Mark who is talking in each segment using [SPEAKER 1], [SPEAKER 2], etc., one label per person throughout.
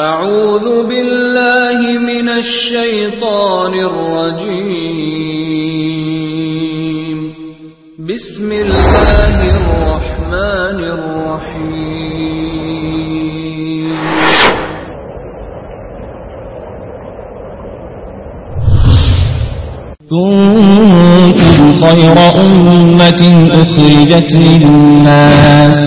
[SPEAKER 1] اعوذ باللہ من الشیطان الرجیم بسم اللہ الرحمن الرحیم تنفر خير أمة أخرجت للناس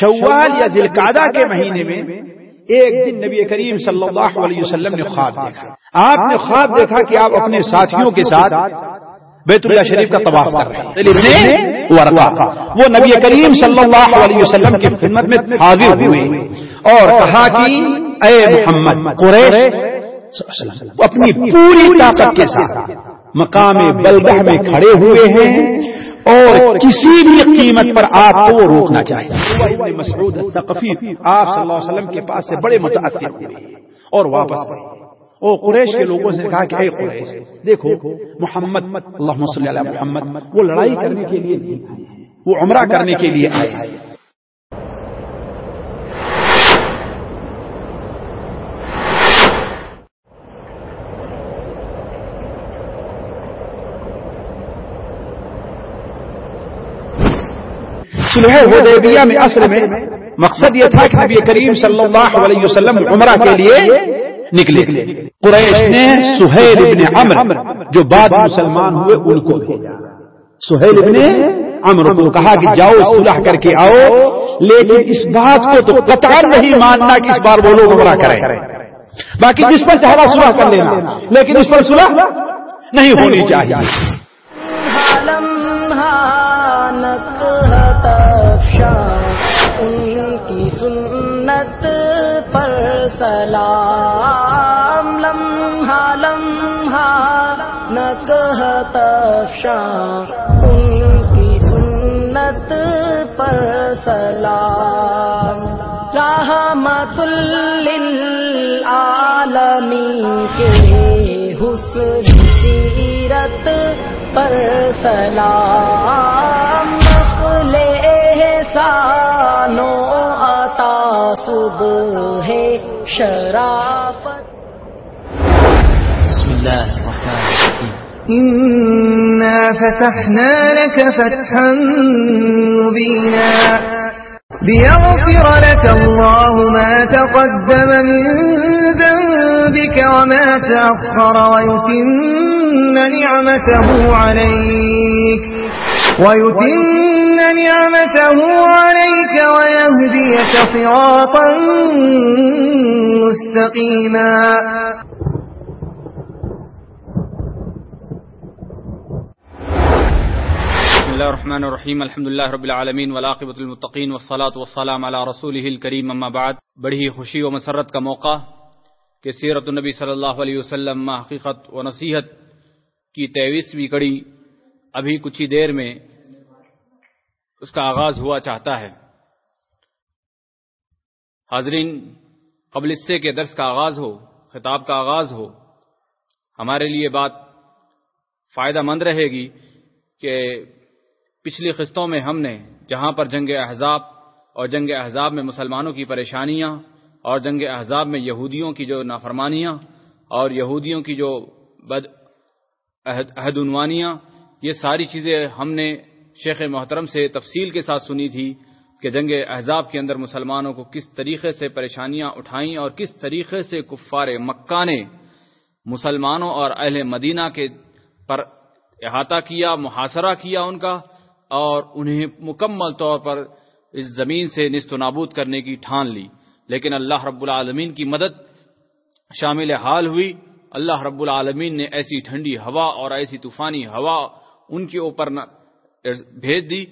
[SPEAKER 2] شوال یا دل کے مہینے میں ایک دن نبی کریم صلی اللہ علیہ وسلم نے خواب دیکھا آپ نے خواب دیکھا کہ آپ اپنے ساتھیوں کے ساتھ بیت اللہ شریف کا تباہ کر رہے ہیں وہ نبی کریم صلی اللہ علیہ وسلم کی خدمت میں حاضر ہوئے اور کہا کہ اے محمد اپنی پوری طاقت کے ساتھ مقام بلبہ میں کھڑے ہوئے ہیں اور کسی بھی قیمت پر آپ کو وہ روکنا چاہیے مسرود آپ صلی اللہ علیہ وسلم کے پاس سے بڑے متاثر ہوئے اور واپس آئے اور قریش کے لوگوں سے کہا کہ اے قریش دیکھو محمد اللہ صلی اللہ محمد وہ لڑائی کرنے کے لیے نہیں آئے وہ عمرہ کرنے کے لیے آئے میں میں اصل مقصد یہ تھا کہ نبی کریم صلی اللہ علیہ وسلم عمرہ کے لیے نکلے
[SPEAKER 1] قریش نے سہیل ابن عمر
[SPEAKER 2] جو بعد مسلمان ہوئے ان کو بھیجا سہیل ابن عمر کو کہا کہ جاؤ صلح کر کے آؤ لیکن اس بات کو تو قطار نہیں ماننا کہ اس بار وہ لوگ عمرہ کریں باقی جس پر چاہ صلح کر لینا لیکن اس پر سلح نہیں ہونی چاہیے
[SPEAKER 1] سلام لمحہ لمحہ نہ کہتا شاہ ان کی سنت پر سلام رحمت عالمی کے حسن سیرت پر سلام شرافت بسم الرحمن فتحنا لك لك فتحا ليغفر الله ما تقدم من ذنبك وما تأخر ويتم نعمته عليك ويتم نعمته عليك ويهديك صراطا مستقيما اللہ الرحمن الرحیم الحمد اللہ رب العالمین ولاقبۃ المطقین و والسلام وسلام علیہ رسول کریم اما بعد بڑی خوشی و مسرت کا موقع کہ سیرت النبی صلی اللہ علیہ وسلم ما حقیقت و نصیحت کی تیویسویں کڑی ابھی کچھ ہی دیر میں اس کا آغاز ہوا چاہتا ہے حاضرین قبل اس سے کے درس کا آغاز ہو خطاب کا آغاز ہو ہمارے لیے بات فائدہ مند رہے گی کہ پچھلی قسطوں میں ہم نے جہاں پر جنگ احزاب اور جنگ احزاب میں مسلمانوں کی پریشانیاں اور جنگ احزاب میں یہودیوں کی جو نافرمانیاں اور یہودیوں کی جو بد عہد عنوانیاں یہ ساری چیزیں ہم نے شیخ محترم سے تفصیل کے ساتھ سنی تھی کہ جنگ احزاب کے اندر مسلمانوں کو کس طریقے سے پریشانیاں اٹھائیں اور کس طریقے سے کفار مکہ نے مسلمانوں اور اہل مدینہ کے پر احاطہ کیا محاصرہ کیا ان کا اور انہیں مکمل طور پر اس زمین سے نست و نابود کرنے کی ٹھان لی لیکن اللہ رب العالمین کی مدد شامل حال ہوئی اللہ رب العالمین نے ایسی ٹھنڈی ہوا اور ایسی طوفانی ہوا ان کے اوپر بھیج دی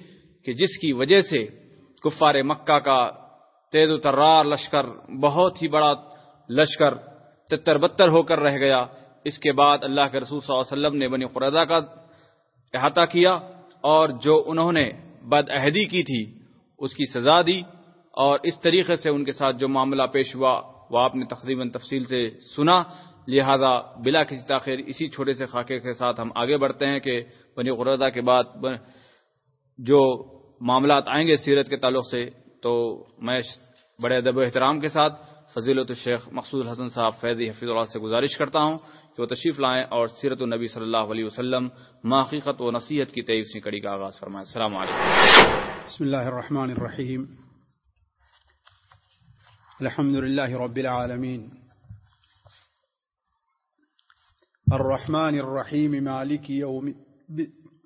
[SPEAKER 1] کہ جس کی وجہ سے کفار مکہ کا تیز و ترار لشکر بہت ہی بڑا لشکر تتر بتر ہو کر رہ گیا اس کے بعد اللہ کے رسول صلی اللہ علیہ وسلم نے بنی قرضہ کا احاطہ کیا اور جو انہوں نے بد عہدی کی تھی اس کی سزا دی اور اس طریقے سے ان کے ساتھ جو معاملہ پیش ہوا وہ آپ نے تقریباً تفصیل سے سنا لہذا بلا کسی تاخیر اسی چھوٹے سے خاکے کے ساتھ ہم آگے بڑھتے ہیں کہ بنی قرضہ کے بعد جو معاملات آئیں گے سیرت کے تعلق سے تو میں بڑے ادب و احترام کے ساتھ فضیلت الشیخ مقصود الحسن صاحب فیضی حفیظ اللہ سے گزارش کرتا ہوں کہ وہ تشریف لائیں اور سیرت النبی صلی اللہ علیہ وسلم ماقیقت و نصیحت کی طیف کڑی کا آغاز فرمائیں السلام علیکم
[SPEAKER 2] بسم اللہ الرحمن الرحیم الحمد رب الرحمن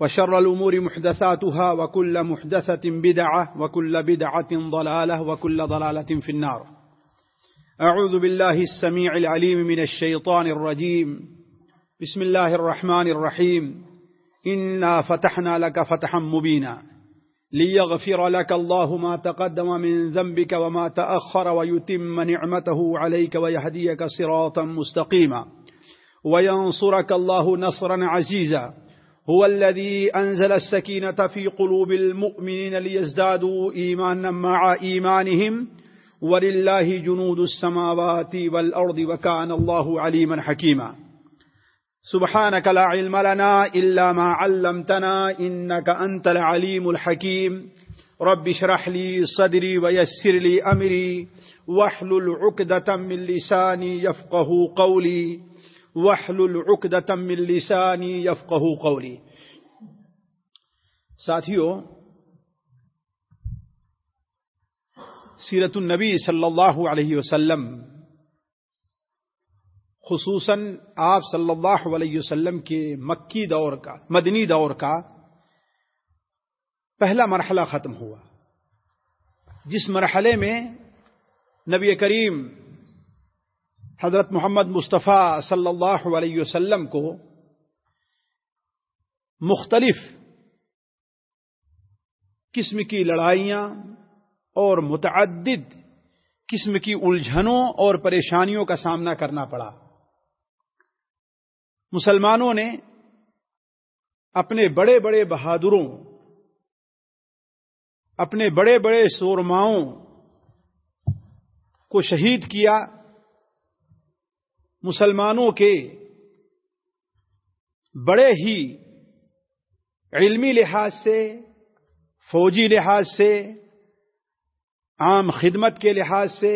[SPEAKER 2] وشر الأمور محدثاتها وكل محدثة بدعة وكل بدعة ضلالة وكل ضلالة في النار أعوذ بالله السميع العليم من الشيطان الرجيم بسم الله الرحمن الرحيم إنا فتحنا لك فتحا مبينا ليغفر لك الله ما تقدم من ذنبك وما تأخر ويتم نعمته عليك ويهديك صراطا مستقيما وينصرك الله نصرا عزيزا هو الذي أنزل السكينة في قلوب المؤمنين ليزدادوا إيمانا مع إيمانهم ولله جنود السماوات والأرض وكان الله عليما حكيما سبحانك لا علم لنا إلا ما علمتنا إنك أنت العليم الحكيم رب اشرح لي صدري ويسر لي أمري واحلل عقدة من لساني يفقه قولي من لسانی قولی ساتھیو سیرت النبی صلی اللہ علیہ وسلم خصوصاً آپ صلی اللہ علیہ وسلم کے مکی دور کا مدنی دور کا پہلا مرحلہ ختم ہوا جس مرحلے میں نبی کریم حضرت محمد مصطفیٰ صلی اللہ علیہ وسلم کو مختلف قسم کی لڑائیاں اور متعدد قسم کی الجھنوں اور پریشانیوں کا سامنا کرنا پڑا مسلمانوں نے اپنے بڑے بڑے بہادروں اپنے بڑے بڑے سورماؤں کو شہید کیا مسلمانوں کے بڑے ہی علمی لحاظ سے فوجی لحاظ سے عام خدمت کے لحاظ سے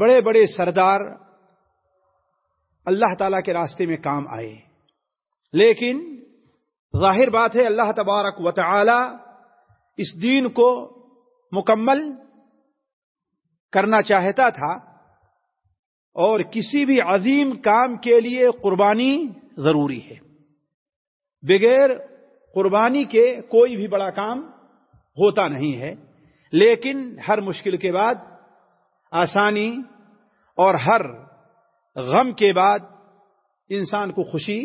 [SPEAKER 2] بڑے بڑے سردار اللہ تعالی کے راستے میں کام آئے لیکن ظاہر بات ہے اللہ تبارک و تعالی اس دین کو مکمل کرنا چاہتا تھا اور کسی بھی عظیم کام کے لیے قربانی ضروری ہے بغیر قربانی کے کوئی بھی بڑا کام ہوتا نہیں ہے لیکن ہر مشکل کے بعد آسانی اور ہر غم کے بعد انسان کو خوشی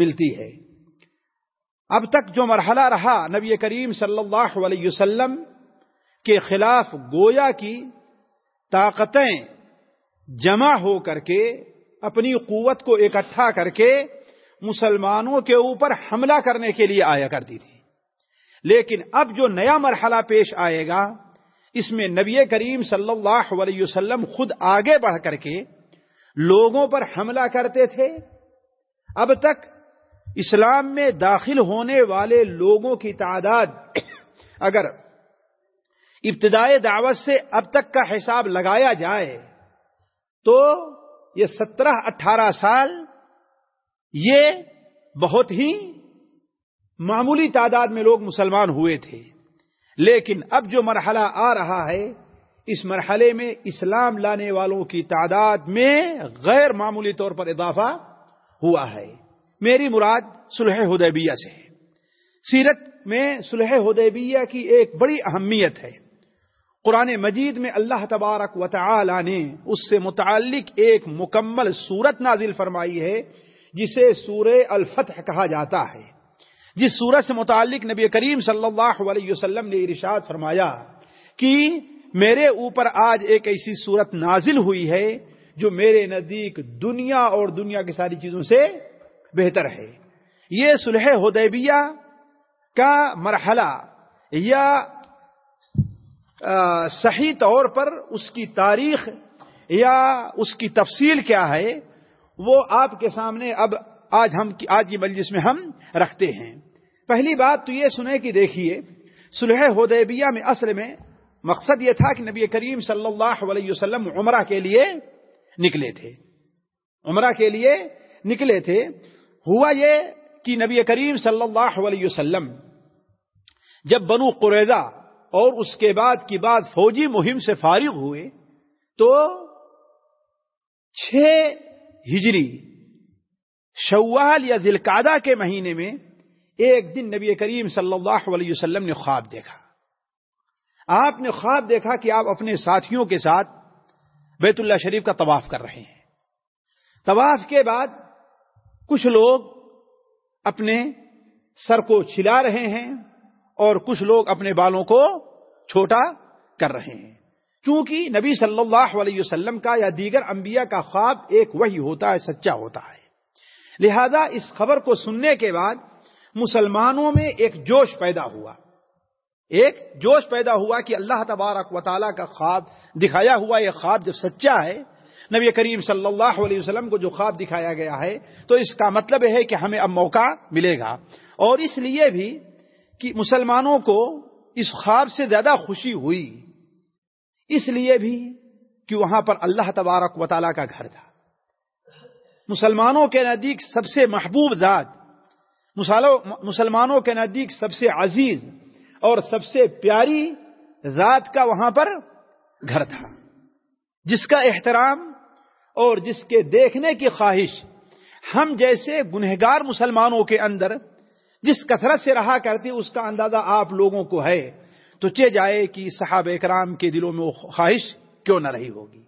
[SPEAKER 2] ملتی ہے اب تک جو مرحلہ رہا نبی کریم صلی اللہ علیہ وسلم کے خلاف گویا کی طاقتیں جمع ہو کر کے اپنی قوت کو اکٹھا کر کے مسلمانوں کے اوپر حملہ کرنے کے لیے آیا کرتی تھی لیکن اب جو نیا مرحلہ پیش آئے گا اس میں نبی کریم صلی اللہ علیہ وسلم خود آگے بڑھ کر کے لوگوں پر حملہ کرتے تھے اب تک اسلام میں داخل ہونے والے لوگوں کی تعداد اگر ابتدائے دعوت سے اب تک کا حساب لگایا جائے تو یہ سترہ اٹھارہ سال یہ بہت ہی معمولی تعداد میں لوگ مسلمان ہوئے تھے لیکن اب جو مرحلہ آ رہا ہے اس مرحلے میں اسلام لانے والوں کی تعداد میں غیر معمولی طور پر اضافہ ہوا ہے میری مراد سلح حدیبیہ سے سیرت میں سلح حدیبیہ کی ایک بڑی اہمیت ہے قرآن مجید میں اللہ تبارک و تعالی نے اس سے متعلق ایک مکمل صورت نازل فرمائی ہے جسے سورہ الفتح کہا جاتا ہے جس سورت سے متعلق نبی کریم صلی اللہ علیہ وسلم نے ارشاد فرمایا کہ میرے اوپر آج ایک ایسی صورت نازل ہوئی ہے جو میرے نزدیک دنیا اور دنیا کی ساری چیزوں سے بہتر ہے یہ سلح حدیبیہ کا مرحلہ یا صحیح طور پر اس کی تاریخ یا اس کی تفصیل کیا ہے وہ آپ کے سامنے اب آج ہم آج کی مجلس میں ہم رکھتے ہیں پہلی بات تو یہ سنے کہ دیکھیے سلح ادے میں اصل میں مقصد یہ تھا کہ نبی کریم صلی اللہ علیہ وسلم عمرہ کے لیے نکلے تھے عمرہ کے لیے نکلے تھے ہوا یہ کہ نبی کریم صلی اللہ علیہ وسلم جب بنو قریضہ اور اس کے بعد کی بات فوجی مہم سے فارغ ہوئے تو چھ ہجری شوال یا ذلقادہ کے مہینے میں ایک دن نبی کریم صلی اللہ علیہ وسلم نے خواب دیکھا آپ نے خواب دیکھا کہ آپ اپنے ساتھیوں کے ساتھ بیت اللہ شریف کا طواف کر رہے ہیں طواف کے بعد کچھ لوگ اپنے سر کو چلا رہے ہیں اور کچھ لوگ اپنے بالوں کو چھوٹا کر رہے ہیں چونکہ نبی صلی اللہ علیہ وسلم کا یا دیگر انبیاء کا خواب ایک وہی ہوتا ہے سچا ہوتا ہے لہذا اس خبر کو سننے کے بعد مسلمانوں میں ایک جوش پیدا ہوا ایک جوش پیدا ہوا کہ اللہ تبارک و تعالیٰ کا خواب دکھایا ہوا یہ خواب جب سچا ہے نبی کریم صلی اللہ علیہ وسلم کو جو خواب دکھایا گیا ہے تو اس کا مطلب ہے کہ ہمیں اب موقع ملے گا اور اس لیے بھی کہ مسلمانوں کو اس خواب سے زیادہ خوشی ہوئی اس لیے بھی کہ وہاں پر اللہ تبارک و تعالی کا گھر تھا مسلمانوں کے نزدیک سب سے محبوب ذات مسلمانوں کے نزدیک سب سے عزیز اور سب سے پیاری ذات کا وہاں پر گھر تھا جس کا احترام اور جس کے دیکھنے کی خواہش ہم جیسے گنہگار مسلمانوں کے اندر جس کثرت سے رہا کرتی اس کا اندازہ آپ لوگوں کو ہے تو چلے جائے کہ صحاب اکرام کے دلوں میں وہ خواہش کیوں نہ رہی ہوگی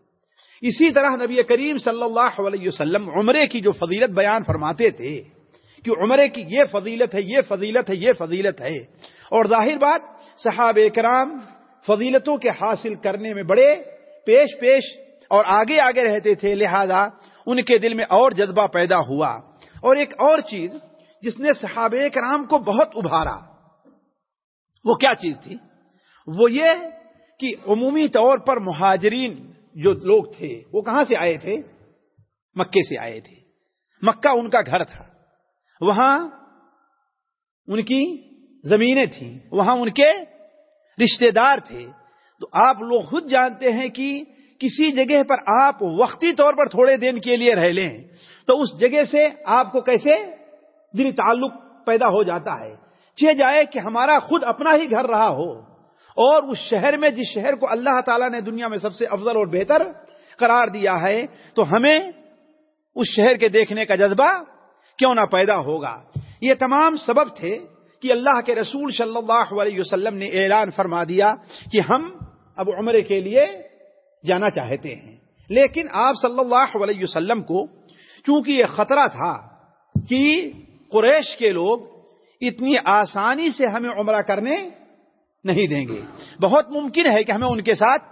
[SPEAKER 2] اسی طرح نبی کریم صلی اللہ علیہ وسلم عمرے کی جو فضیلت بیان فرماتے تھے کہ عمرے کی یہ فضیلت ہے یہ فضیلت ہے یہ فضیلت ہے اور ظاہر بات صحاب اکرام فضیلتوں کے حاصل کرنے میں بڑے پیش پیش اور آگے آگے رہتے تھے لہذا ان کے دل میں اور جذبہ پیدا ہوا اور ایک اور چیز جس نے صحابہ کرام کو بہت ابھارا وہ کیا چیز تھی وہ یہ کہ عمومی طور پر مہاجرین جو لوگ تھے وہ کہاں سے آئے تھے مکے سے آئے تھے مکہ ان کا گھر تھا وہاں ان کی زمینیں تھیں وہاں ان کے رشتے دار تھے تو آپ لوگ خود جانتے ہیں کہ کسی جگہ پر آپ وقتی طور پر تھوڑے دن کے لیے رہ لیں تو اس جگہ سے آپ کو کیسے دلی تعلق پیدا ہو جاتا ہے چیہ جائے کہ ہمارا خود اپنا ہی گھر رہا ہو اور اس شہر میں جس شہر کو اللہ تعالیٰ نے دنیا میں سب سے افضل اور بہتر قرار دیا ہے تو ہمیں اس شہر کے دیکھنے کا جذبہ کیوں نہ پیدا ہوگا یہ تمام سبب تھے کہ اللہ کے رسول صلی اللہ علیہ وسلم نے اعلان فرما دیا کہ ہم اب عمرے کے لیے جانا چاہتے ہیں لیکن آپ صلی اللہ علیہ وسلم کو چونکہ یہ خطرہ تھا کہ قریش کے لوگ اتنی آسانی سے ہمیں عمرہ کرنے نہیں دیں گے بہت ممکن ہے کہ ہمیں ان کے ساتھ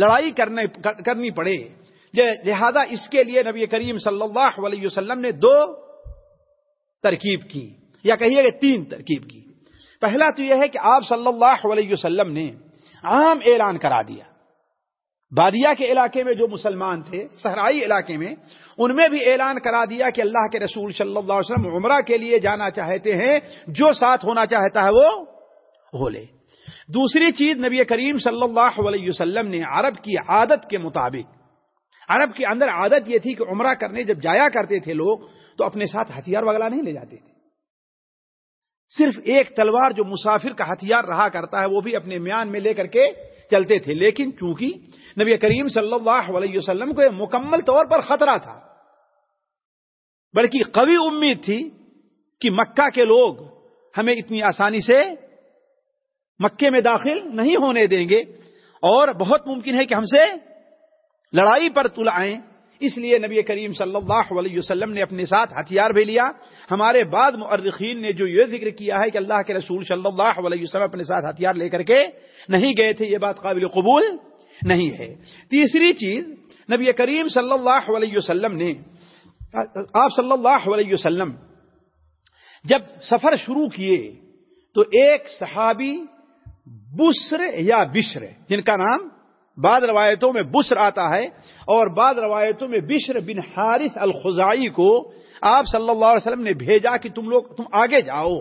[SPEAKER 2] لڑائی کرنے کرنی پڑے لہذا اس کے لیے نبی کریم صلی اللہ علیہ وسلم نے دو ترکیب کی یا کہیے کہ تین ترکیب کی پہلا تو یہ ہے کہ آپ صلی اللہ علیہ وسلم نے عام اعلان کرا دیا بادیا کے علاقے میں جو مسلمان تھے صحرائی علاقے میں ان میں بھی اعلان کرا دیا کہ اللہ کے رسول صلی اللہ علیہ وسلم عمرہ کے لیے جانا چاہتے ہیں جو ساتھ ہونا چاہتا ہے وہ ہو لے دوسری چیز نبی کریم صلی اللہ علیہ وسلم نے عرب کی عادت کے مطابق عرب کے اندر عادت یہ تھی کہ عمرہ کرنے جب جایا کرتے تھے لوگ تو اپنے ساتھ ہتھیار وغیرہ نہیں لے جاتے تھے صرف ایک تلوار جو مسافر کا ہتھیار رہا کرتا ہے وہ بھی اپنے میان میں لے کر کے چلتے تھے لیکن چونکہ نبی کریم صلی اللہ علیہ وسلم کو مکمل طور پر خطرہ تھا بلکہ قوی امید تھی کہ مکہ کے لوگ ہمیں اتنی آسانی سے مکے میں داخل نہیں ہونے دیں گے اور بہت ممکن ہے کہ ہم سے لڑائی پر تل آئیں اس لیے نبی کریم صلی اللہ علیہ وسلم نے اپنے ساتھ ہتھیار بھی لیا ہمارے بعد مرخین نے جو یہ ذکر کیا ہے کہ اللہ کے رسول صلی اللہ علیہ وسلم اپنے ساتھ ہتھیار لے کر کے نہیں گئے تھے یہ بات قابل قبول نہیں ہے تیسری چیز نبی کریم صلی اللہ علیہ وسلم نے آپ صلی اللہ علیہ وسلم جب سفر شروع کیے تو ایک صحابی بسر یا بشر جن کا نام بعض روایتوں میں بسر آتا ہے اور بعد روایتوں میں بشر بن حارث الخزائی کو آپ صلی اللہ علیہ وسلم نے بھیجا کہ تم تم لوگ آگے جاؤ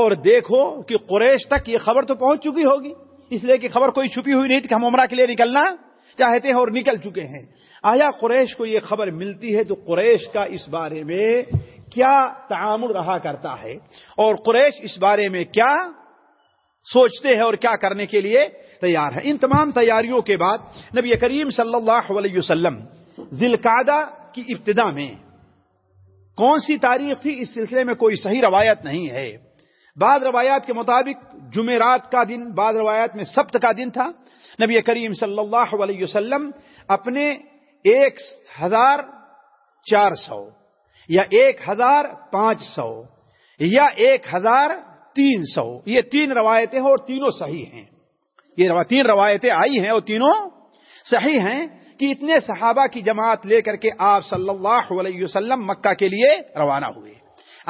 [SPEAKER 2] اور دیکھو کہ قریش تک یہ خبر تو پہنچ چکی ہوگی اس لیے کہ خبر کوئی چھپی ہوئی نہیں تھی کہ ہم عمرہ کے لیے نکلنا چاہتے ہیں اور نکل چکے ہیں آیا قریش کو یہ خبر ملتی ہے تو قریش کا اس بارے میں کیا تعامل رہا کرتا ہے اور قریش اس بارے میں کیا سوچتے ہیں اور کیا کرنے کے لیے تیار ہیں ان تمام تیاریوں کے بعد نبی کریم صلی اللہ علیہ وسلم دلکادہ کی ابتدا میں کون سی تاریخ تھی اس سلسلے میں کوئی صحیح روایت نہیں ہے بعض روایات کے مطابق جمعرات کا دن بعض روایات میں سبت کا دن تھا نبی کریم صلی اللہ علیہ وسلم اپنے ایک ہزار چار سو یا ایک ہزار پانچ سو یا ایک ہزار تین سو یہ تین روایتیں ہیں اور تینوں صحیح ہیں یہ تین روایتیں آئی ہیں اور تینوں صحیح ہیں کہ اتنے صحابہ کی جماعت لے کر کے آپ صلی اللہ علیہ وسلم مکہ کے لیے روانہ ہوئے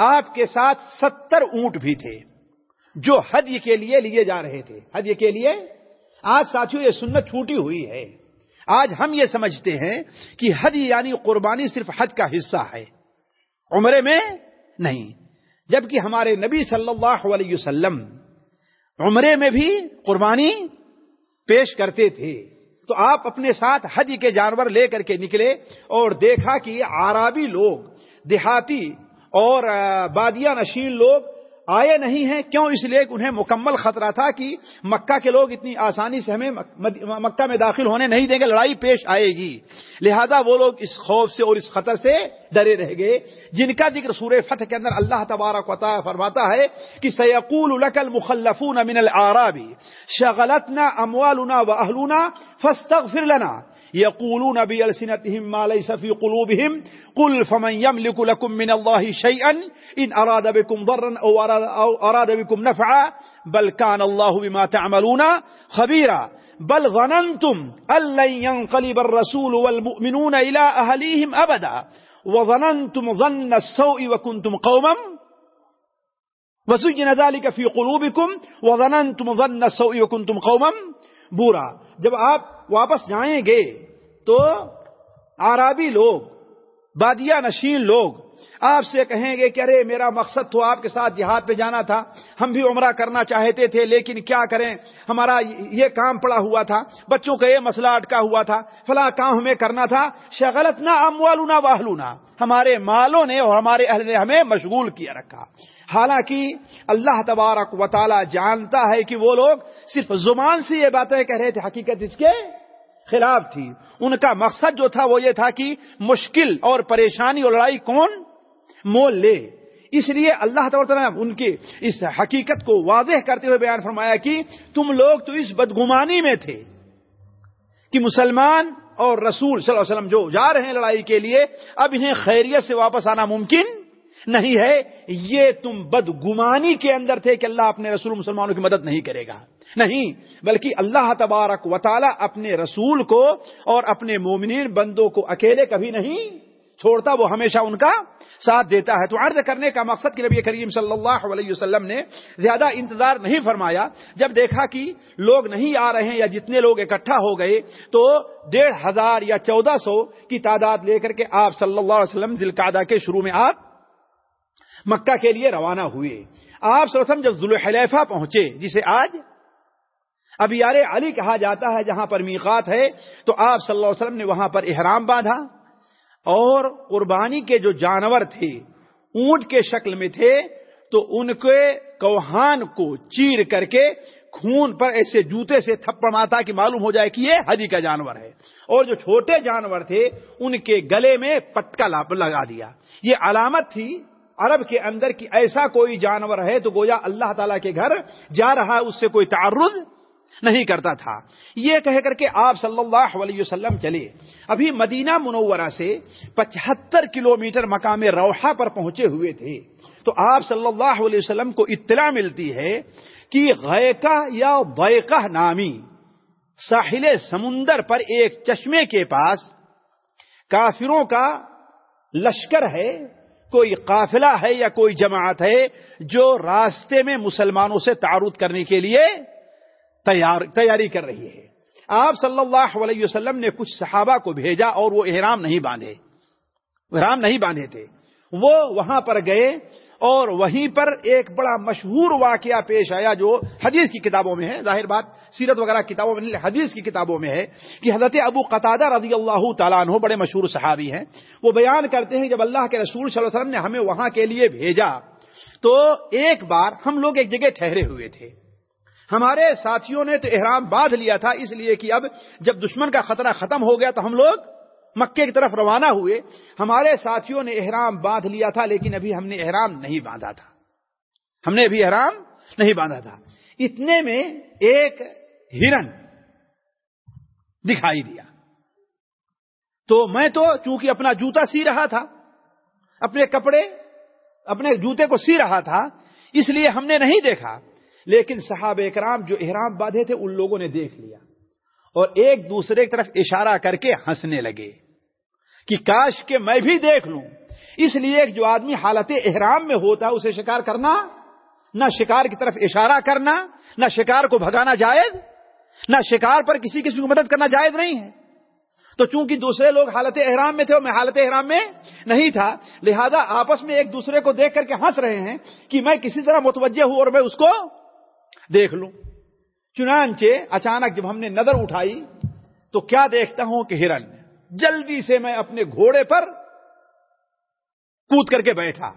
[SPEAKER 2] آپ کے ساتھ ستر اونٹ بھی تھے جو حد کے لیے لیے جا رہے تھے حد کے لیے آج ساتھیوں یہ سنت چھوٹی ہوئی ہے آج ہم یہ سمجھتے ہیں کہ حد یعنی قربانی صرف حد کا حصہ ہے عمرے میں نہیں جبکہ ہمارے نبی صلی اللہ علیہ وسلم عمرے میں بھی قربانی پیش کرتے تھے تو آپ اپنے ساتھ حج کے جانور لے کر کے نکلے اور دیکھا کہ آرابی لوگ دیہاتی اور بادیا نشین لوگ آئے نہیں ہیں کیوں اس لیے انہیں مکمل خطرہ تھا کہ مکہ کے لوگ اتنی آسانی سے ہمیں مکہ میں داخل ہونے نہیں دیں گے لڑائی پیش آئے گی لہذا وہ لوگ اس خوف سے اور اس خطر سے ڈرے رہ گئے جن کا ذکر سورہ فتح کے اندر اللہ تبارہ کو فرماتا ہے کہ سیقول لک المخلفون من العرا شغلتنا اموالنا نا فاستغفر لنا يقولون بألسنتهم ما ليس في قلوبهم قل فمن يملك لكم من الله شيئا إن أراد بكم ضرا أو أراد, أو أراد بكم نفعا بل كان الله بما تعملون خبيرا بل ظننتم أن لن ينقلب الرسول والمؤمنون إلى أهليهم أبدا وظننتم ظن السوء وكنتم قوما وسجن ذلك في قلوبكم وظننتم ظن السوء وكنتم قوما بورا جب آپ واپس جائیں گے تو آرابی لوگ بادیا نشین لوگ آپ سے کہیں گے کہ ارے میرا مقصد تو آپ کے ساتھ جہاد پہ جانا تھا ہم بھی عمرہ کرنا چاہتے تھے لیکن کیا کریں ہمارا یہ کام پڑا ہوا تھا بچوں کا یہ مسئلہ اٹکا ہوا تھا فلاں کام ہمیں کرنا تھا شغلت نہ اموالونا واہلونا ہمارے مالوں نے اور ہمارے اہل نے ہمیں مشغول کیا رکھا حالانکہ اللہ تبارک و تعالی جانتا ہے کہ وہ لوگ صرف زبان سے یہ باتیں کہہ رہے تھے حقیقت اس کے خلاف تھی ان کا مقصد جو تھا وہ یہ تھا کہ مشکل اور پریشانی اور لڑائی کون مول لے اس لیے اللہ تبار تعالیٰ نے ان کی اس حقیقت کو واضح کرتے ہوئے بیان فرمایا کہ تم لوگ تو اس بدگمانی میں تھے کہ مسلمان اور رسول صلی اللہ علیہ وسلم جو جا رہے ہیں لڑائی کے لیے اب انہیں خیریت سے واپس آنا ممکن نہیں ہے یہ تم بدگمانی کے اندر تھے کہ اللہ اپنے رسول مسلمانوں کی مدد نہیں کرے گا نہیں بلکہ اللہ تبارک و تعالی اپنے رسول کو اور اپنے مومنین بندوں کو اکیلے کبھی نہیں چھوڑتا وہ ہمیشہ ان کا ساتھ دیتا ہے تو عرض کرنے کا مقصد کہ نبی کریم صلی اللہ علیہ وسلم نے زیادہ انتظار نہیں فرمایا جب دیکھا کہ لوگ نہیں آ رہے ہیں یا جتنے لوگ اکٹھا ہو گئے تو ڈیڑھ ہزار یا چودہ سو کی تعداد لے کر کے آپ صلی اللہ علیہ وسلم ذلقادہ کے شروع میں آپ مکہ کے لیے روانہ ہوئے آپ سرسم جب ذوالحلیفہ پہنچے جسے آج اب یار علی کہا جاتا ہے جہاں پر میقات ہے تو آپ صلی اللہ علیہ وسلم نے وہاں پر احرام باندھا اور قربانی کے جو جانور تھے اونٹ کے شکل میں تھے تو ان کے کوہان کو چیر کر کے خون پر ایسے جوتے سے تھپڑ ماتا کہ معلوم ہو جائے کہ یہ حجی کا جانور ہے اور جو چھوٹے جانور تھے ان کے گلے میں پٹکا لگا دیا یہ علامت تھی عرب کے اندر کی ایسا کوئی جانور ہے تو گویا اللہ تعالیٰ کے گھر جا رہا اس سے کوئی تعرض نہیں کرتا تھا یہ کہہ کر کے آپ صلی اللہ علیہ وسلم چلے ابھی مدینہ منورہ سے پچہتر کلومیٹر مقام روحہ پر پہنچے ہوئے تھے تو آپ صلی اللہ علیہ وسلم کو اطلاع ملتی ہے کہ غیقہ یا بیکہ نامی ساحل سمندر پر ایک چشمے کے پاس کافروں کا لشکر ہے کوئی قافلہ ہے یا کوئی جماعت ہے جو راستے میں مسلمانوں سے تارو کرنے کے لیے تیار تیاری کر رہی ہے آپ صلی اللہ علیہ وسلم نے کچھ صحابہ کو بھیجا اور وہ احرام نہیں باندھے احرام نہیں باندھے تھے وہ وہاں پر گئے اور وہیں پر ایک بڑا مشہور واقعہ پیش آیا جو حدیث کی کتابوں میں ہے ظاہر بات سیرت وغیرہ کتابوں میں حدیث کی کتابوں میں ہے کہ حضرت ابو قطع رضی اللہ تعالیٰ عنہ بڑے مشہور صحابی ہیں وہ بیان کرتے ہیں جب اللہ کے رسول صلی اللہ علیہ وسلم نے ہمیں وہاں کے لیے بھیجا تو ایک بار ہم لوگ ایک جگہ ٹھہرے ہوئے تھے ہمارے ساتھیوں نے تو احرام باندھ لیا تھا اس لیے کہ اب جب دشمن کا خطرہ ختم ہو گیا تو ہم لوگ مکے کی طرف روانہ ہوئے ہمارے ساتھیوں نے احرام باندھ لیا تھا لیکن ابھی ہم نے احرام نہیں باندھا تھا ہم نے ابھی احرام نہیں باندھا تھا اتنے میں ایک ہرن دکھائی دیا تو میں تو چونکہ اپنا جوتا سی رہا تھا اپنے کپڑے اپنے جوتے کو سی رہا تھا اس لیے ہم نے نہیں دیکھا لیکن صاحب اکرام جو احرام باندھے تھے ان لوگوں نے دیکھ لیا اور ایک دوسرے کی طرف اشارہ کر کے ہنسنے لگے کہ کاش کے میں بھی دیکھ لوں اس لیے جو آدمی حالت احرام میں ہوتا ہے اسے شکار کرنا نہ شکار کی طرف اشارہ کرنا نہ شکار کو بھگانا جائز نہ شکار پر کسی کسی کو مدد کرنا جائز نہیں ہے تو چونکہ دوسرے لوگ حالت احرام میں تھے اور میں حالت احرام میں نہیں تھا لہذا آپس میں ایک دوسرے کو دیکھ کر کے ہنس رہے ہیں کہ میں کسی طرح متوجہ ہوں اور میں اس کو دیکھ لوں چنانچہ اچانک جب ہم نے نظر اٹھائی تو کیا دیکھتا ہوں کہ ہرن جلدی سے میں اپنے گھوڑے پر کود کر کے بیٹھا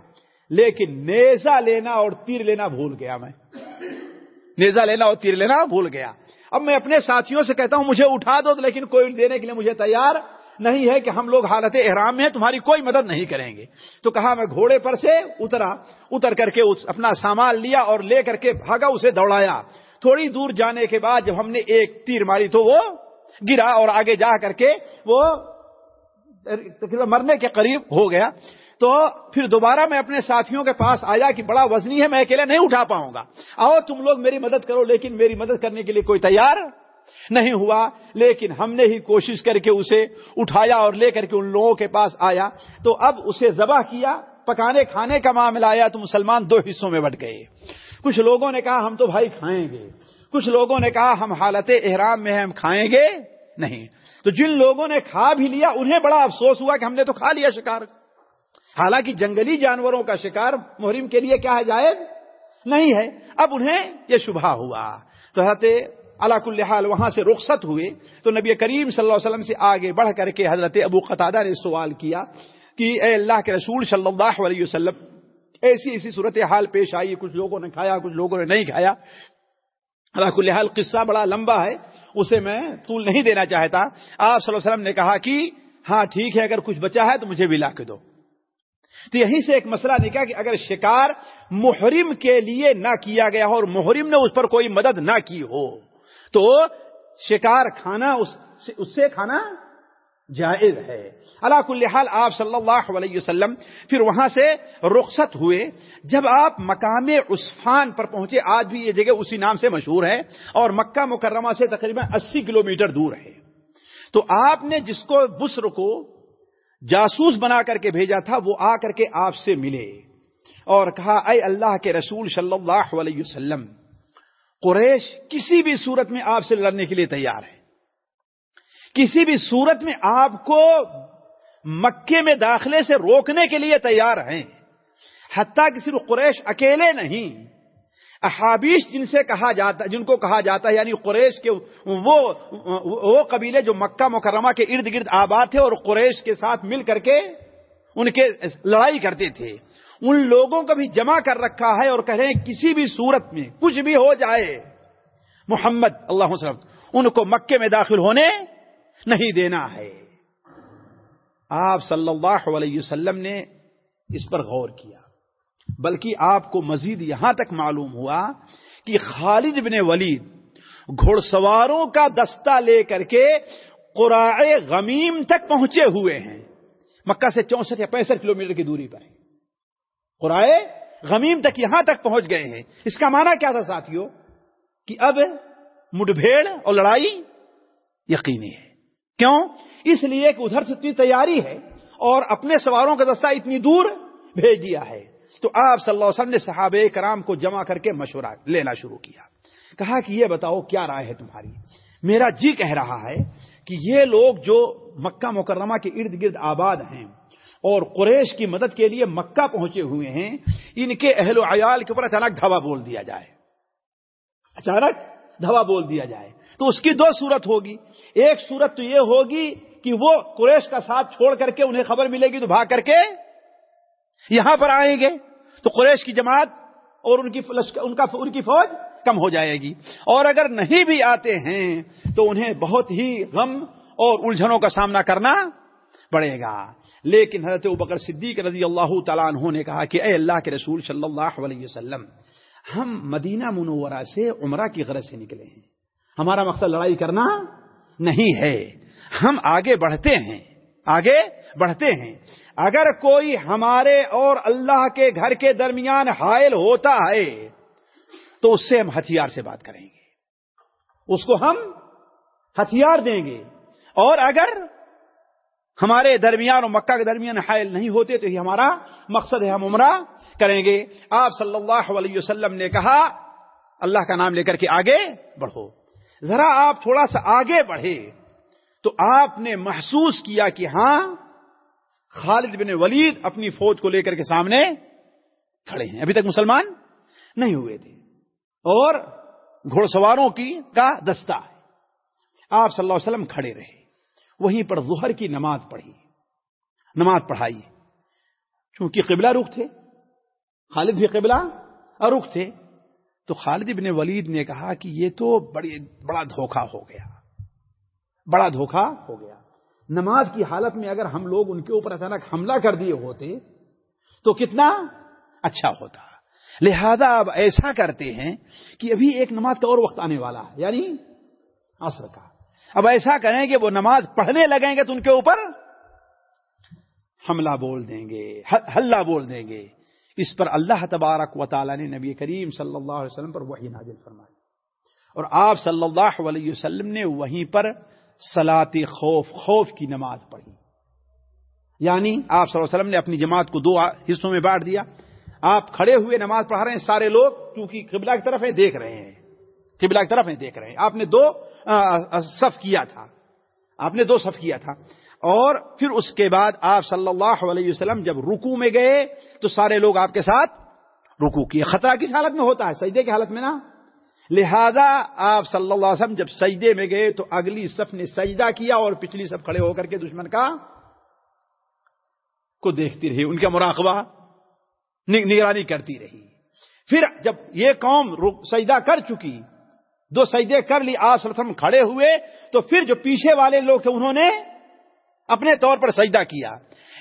[SPEAKER 2] لیکن نیزا لینا اور تیر لینا بھول گیا میں نیزا لینا اور تیر لینا بھول گیا اب میں اپنے ساتھیوں سے کہتا ہوں مجھے اٹھا دو لیکن کوئی دینے کے لیے مجھے تیار نہیں ہے کہ ہم لوگ حالت احرام میں ہیں تمہاری کوئی مدد نہیں کریں گے تو کہا میں گھوڑے پر سے اترا اتر کر کے اپنا سامان لیا اور لے کر کے بھاگا اسے دوڑایا تھوڑی دور جانے کے بعد جب ہم نے ایک تیر ماری تو وہ گرا اور آگے جا کر کے وہ مرنے کے قریب ہو گیا تو پھر دوبارہ میں اپنے ساتھیوں کے پاس آیا کہ بڑا وزنی ہے میں اکیلے نہیں اٹھا پاؤں گا آؤ تم لوگ میری مدد کرو لیکن میری مدد کرنے کے لیے کوئی تیار نہیں ہوا لیکن ہم نے ہی کوشش کر کے اسے اٹھایا اور لے کر کے ان لوگوں کے پاس آیا تو اب اسے ذبح کیا پکانے کھانے کا معاملہ آیا تو مسلمان دو حصوں میں بٹ گئے کچھ لوگوں نے کہا ہم تو بھائی کھائیں گے کچھ لوگوں نے کہا ہم حالت احرام میں ہیں ہم کھائیں گے نہیں تو جن لوگوں نے کھا بھی لیا انہیں بڑا افسوس ہوا کہ ہم نے تو کھا لیا شکار حالانکہ جنگلی جانوروں کا شکار محرم کے لیے کیا ہے جائز نہیں ہے اب انہیں یہ شبہ ہوا تو حضرت اللہ حال وہاں سے رخصت ہوئے تو نبی کریم صلی اللہ علیہ وسلم سے آگے بڑھ کر کے حضرت ابو قطادہ نے سوال کیا کہ اے اللہ کے رسول صلی اللہ علیہ وسلم ایسی ایسی صورت حال پیش آئی کچھ لوگوں نے کھایا کچھ لوگوں نے نہیں کھایا رک اللہ قصہ بڑا لمبا ہے اسے میں طول نہیں دینا چاہتا آپ صلی اللہ علیہ وسلم نے کہا کہ ہاں ٹھیک ہے اگر کچھ بچا ہے تو مجھے بھی لا کے دو تو یہیں سے ایک مسئلہ نکلا کہ اگر شکار محرم کے لیے نہ کیا گیا ہو اور محرم نے اس پر کوئی مدد نہ کی ہو تو شکار کھانا اس سے کھانا جائز ہے اللہ کل حال آپ صلی اللہ علیہ وسلم پھر وہاں سے رخصت ہوئے جب آپ مقام عثفان پر پہنچے آج بھی یہ جگہ اسی نام سے مشہور ہے اور مکہ مکرمہ سے تقریباً اسی کلومیٹر دور ہے تو آپ نے جس کو بسر کو جاسوس بنا کر کے بھیجا تھا وہ آ کر کے آپ سے ملے اور کہا اے اللہ کے رسول صلی اللہ علیہ وسلم قریش کسی بھی صورت میں آپ سے لڑنے کے لیے تیار ہے کسی بھی صورت میں آپ کو مکے میں داخلے سے روکنے کے لیے تیار ہیں حتیٰ کہ صرف قریش اکیلے نہیں احابیش جن سے کہا جاتا جن کو کہا جاتا ہے یعنی قریش کے وہ وہ قبیلے جو مکہ مکرمہ کے ارد گرد آباد تھے اور قریش کے ساتھ مل کر کے ان کے لڑائی کرتے تھے ان لوگوں کو بھی جمع کر رکھا ہے اور کہہ رہے ہیں کسی بھی صورت میں کچھ بھی ہو جائے محمد اللہ وسلم ان کو مکے میں داخل ہونے نہیں دینا ہے آپ صلی اللہ علیہ وسلم نے اس پر غور کیا بلکہ آپ کو مزید یہاں تک معلوم ہوا کہ خالد بن ولید سواروں کا دستہ لے کر کے قرائے غمیم تک پہنچے ہوئے ہیں مکہ سے چونسٹھ یا پینسٹھ کلو کی دوری پر ہیں غمیم تک یہاں تک پہنچ گئے ہیں اس کا معنی کیا تھا ساتھیوں کہ اب بھیڑ اور لڑائی یقینی ہے کیوں اس لیے کہ ادھر سے اتنی تیاری ہے اور اپنے سواروں کا دستہ اتنی دور بھیج دیا ہے تو آپ صلی اللہ علیہ وسلم نے صحابہ کرام کو جمع کر کے مشورہ لینا شروع کیا کہا کہ یہ بتاؤ کیا رائے ہے تمہاری میرا جی کہہ رہا ہے کہ یہ لوگ جو مکہ مکرمہ کے ارد گرد آباد ہیں اور قریش کی مدد کے لیے مکہ پہنچے ہوئے ہیں ان کے اہل و عیال کے اوپر اچانک دھوا بول دیا جائے اچانک دھوا بول دیا جائے تو اس کی دو صورت ہوگی ایک صورت تو یہ ہوگی کہ وہ قریش کا ساتھ چھوڑ کر کے انہیں خبر ملے گی تو بھاگ کر کے یہاں پر آئیں گے تو قریش کی جماعت اور ان کی ان کا ان کی فوج کم ہو جائے گی اور اگر نہیں بھی آتے ہیں تو انہیں بہت ہی غم اور الجھنوں کا سامنا کرنا پڑے گا لیکن حضرت بکر صدیق رضی اللہ تعالیٰ عنہ نے کہا کہ اے اللہ کے رسول صلی اللہ علیہ وسلم ہم مدینہ منورہ سے عمرہ کی غرض سے نکلے ہیں ہمارا مقصد لڑائی کرنا نہیں ہے ہم آگے بڑھتے ہیں آگے بڑھتے ہیں اگر کوئی ہمارے اور اللہ کے گھر کے درمیان حائل ہوتا ہے تو اس سے ہم ہتھیار سے بات کریں گے اس کو ہم ہتھیار دیں گے اور اگر ہمارے درمیان اور مکہ کے درمیان حائل نہیں ہوتے تو یہ ہمارا مقصد ہے ہم عمرہ کریں گے آپ صلی اللہ علیہ وسلم نے کہا اللہ کا نام لے کر کے آگے بڑھو ذرا آپ تھوڑا سا آگے بڑھے تو آپ نے محسوس کیا کہ ہاں خالد بن ولید اپنی فوج کو لے کر کے سامنے کھڑے ہیں ابھی تک مسلمان نہیں ہوئے تھے اور گھوڑ سواروں کی کا دستہ ہے آپ صلی اللہ علیہ وسلم کھڑے رہے وہیں پر ظہر کی نماز پڑھی نماز پڑھائی چونکہ قبلہ رخ تھے خالد بھی قبلہ رخ تھے تو خالد ابن ولید نے کہا کہ یہ تو بڑی بڑا دھوکہ ہو گیا بڑا دھوکہ ہو گیا نماز کی حالت میں اگر ہم لوگ ان کے اوپر اچانک حملہ کر دیے ہوتے تو کتنا اچھا ہوتا لہذا اب ایسا کرتے ہیں کہ ابھی ایک نماز کا اور وقت آنے والا ہے یعنی عصر کا اب ایسا کریں کہ وہ نماز پڑھنے لگیں گے تو ان کے اوپر حملہ بول دیں گے حلہ بول دیں گے اس پر اللہ تبارک و تعالی نے نبی کریم صلی صلی اللہ اللہ علیہ علیہ وسلم وسلم پر پر وہی نازل فرمائی اور آپ نے وہیں سلاط خوف خوف کی نماز پڑھی یعنی آپ صلی اللہ علیہ وسلم نے اپنی جماعت کو دو حصوں میں بانٹ دیا آپ کھڑے ہوئے نماز پڑھا رہے ہیں سارے لوگ کیونکہ قبلہ کی طرف ہیں دیکھ رہے ہیں قبلہ کی طرف ہیں دیکھ رہے ہیں آپ نے دو صف کیا تھا آپ نے دو صف کیا تھا اور پھر اس کے بعد آپ صلی اللہ علیہ وسلم جب رکو میں گئے تو سارے لوگ آپ کے ساتھ رکو کیے خطرہ کس حالت میں ہوتا ہے سجدے کی حالت میں نا لہذا آپ صلی اللہ علیہ وسلم جب سجدے میں گئے تو اگلی صف نے سجدہ کیا اور پچھلی سب کھڑے ہو کر کے دشمن کا کو دیکھتی رہی ان کا مراقبہ نگرانی کرتی رہی پھر جب یہ قوم سجدہ کر چکی دو سجدے کر لی آسرتم کھڑے ہوئے تو پھر جو پیچھے والے لوگ تھے انہوں نے اپنے طور پر سجدہ کیا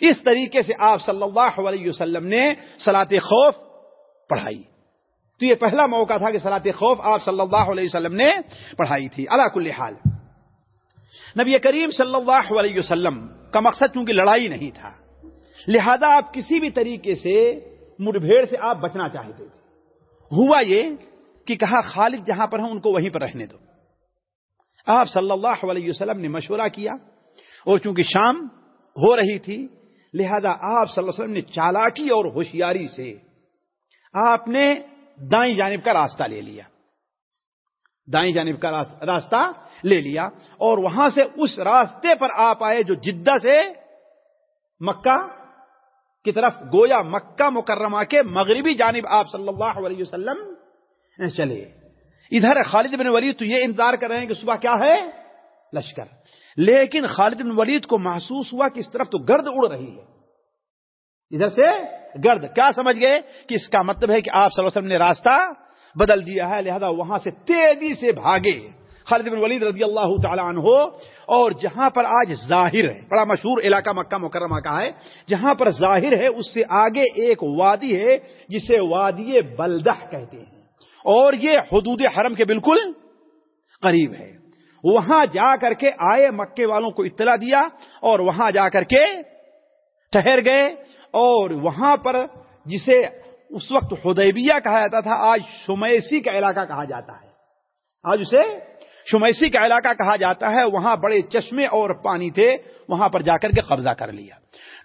[SPEAKER 2] اس طریقے سے آپ صلی اللہ علیہ وسلم نے سلاط خوف پڑھائی تو یہ پہلا موقع تھا کہ سلاط خوف آپ صلی اللہ علیہ وسلم نے پڑھائی تھی اللہ کل حال نبی کریم صلی اللہ علیہ وسلم کا مقصد کیونکہ لڑائی نہیں تھا لہذا آپ کسی بھی طریقے سے مٹ سے آپ بچنا چاہتے تھے ہوا یہ کہ کہا خالد جہاں پر ہیں ان کو وہیں پر رہنے دو آپ صلی اللہ علیہ وسلم نے مشورہ کیا اور چونکہ شام ہو رہی تھی لہذا آپ صلی اللہ علیہ وسلم نے چالاکی اور ہوشیاری سے آپ نے دائیں جانب کا راستہ لے لیا دائیں جانب کا راستہ لے لیا اور وہاں سے اس راستے پر آپ آئے جو جدہ سے مکہ کی طرف گویا مکہ مکرمہ کے مغربی جانب آپ صلی اللہ علیہ وسلم چلے ادھر خالد بن ولید تو یہ انتظار کر رہے ہیں کہ صبح کیا ہے لشکر لیکن خالد بن ولید کو محسوس ہوا کہ اس طرف تو گرد اڑ رہی ہے ادھر سے گرد کیا سمجھ گئے کہ اس کا مطلب ہے کہ آپ صلی اللہ علیہ وسلم نے راستہ بدل دیا ہے لہذا وہاں سے تیزی سے بھاگے خالد بن ولید رضی اللہ تعالیٰ عنہ اور جہاں پر آج ظاہر ہے بڑا مشہور علاقہ مکہ مکرمہ کا ہے جہاں پر ظاہر ہے اس سے آگے ایک وادی ہے جسے وادی بلدہ کہتے ہیں اور یہ حدود حرم کے بالکل قریب ہے وہاں جا کر کے آئے مکے والوں کو اطلاع دیا اور وہاں جا کر کے ٹھہر گئے اور وہاں پر جسے اس وقت حدیبیہ کہا جاتا تھا آج شمیسی کا علاقہ کہا جاتا ہے آج اسے شمیسی کا علاقہ کہا جاتا ہے وہاں بڑے چشمے اور پانی تھے وہاں پر جا کر کے قبضہ کر لیا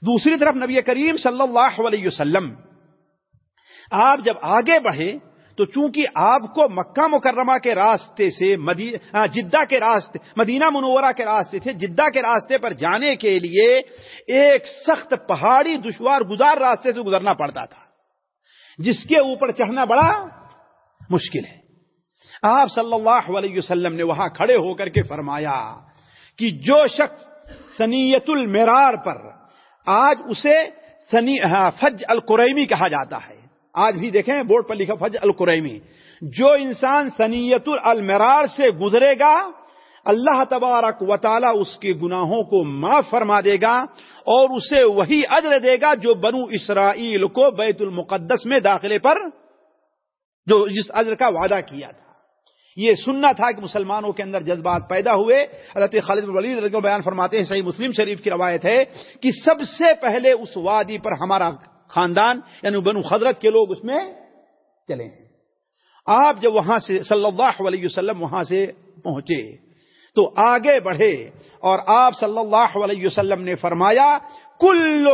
[SPEAKER 2] دوسری طرف نبی کریم صلی اللہ علیہ وسلم آپ جب آگے بڑھے تو چونکہ آپ کو مکہ مکرمہ کے راستے سے جدہ کے راستے مدینہ منورہ کے راستے سے جدہ کے راستے پر جانے کے لیے ایک سخت پہاڑی دشوار گزار راستے سے گزرنا پڑتا تھا جس کے اوپر چڑھنا بڑا مشکل ہے آپ صلی اللہ علیہ وسلم نے وہاں کھڑے ہو کر کے فرمایا کہ جو شخص سنیت المرار پر آج اسے فج القریمی کہا جاتا ہے آج بھی دیکھیں بورڈ پر لکھا فج القرمی جو انسان سنیت المرار سے گزرے گا اللہ تبارک و تعالی اس کے گناہوں کو معاف فرما دے گا اور اسے وہی عدر دے گا جو بنو اسرائیل کو بیت المقدس میں داخلے پر جو جس اجر کا وعدہ کیا تھا یہ سننا تھا کہ مسلمانوں کے اندر جذبات پیدا ہوئے اللہ خالد بیان فرماتے ہیں صحیح مسلم شریف کی روایت ہے کہ سب سے پہلے اس وادی پر ہمارا خاندان یعنی بنو حدرت کے لوگ اس میں چلے ہیں آپ جب وہاں سے صلی اللہ علیہ وسلم وہاں سے پہنچے تو آگے بڑھے اور آپ صلی اللہ علیہ وسلم نے فرمایا کل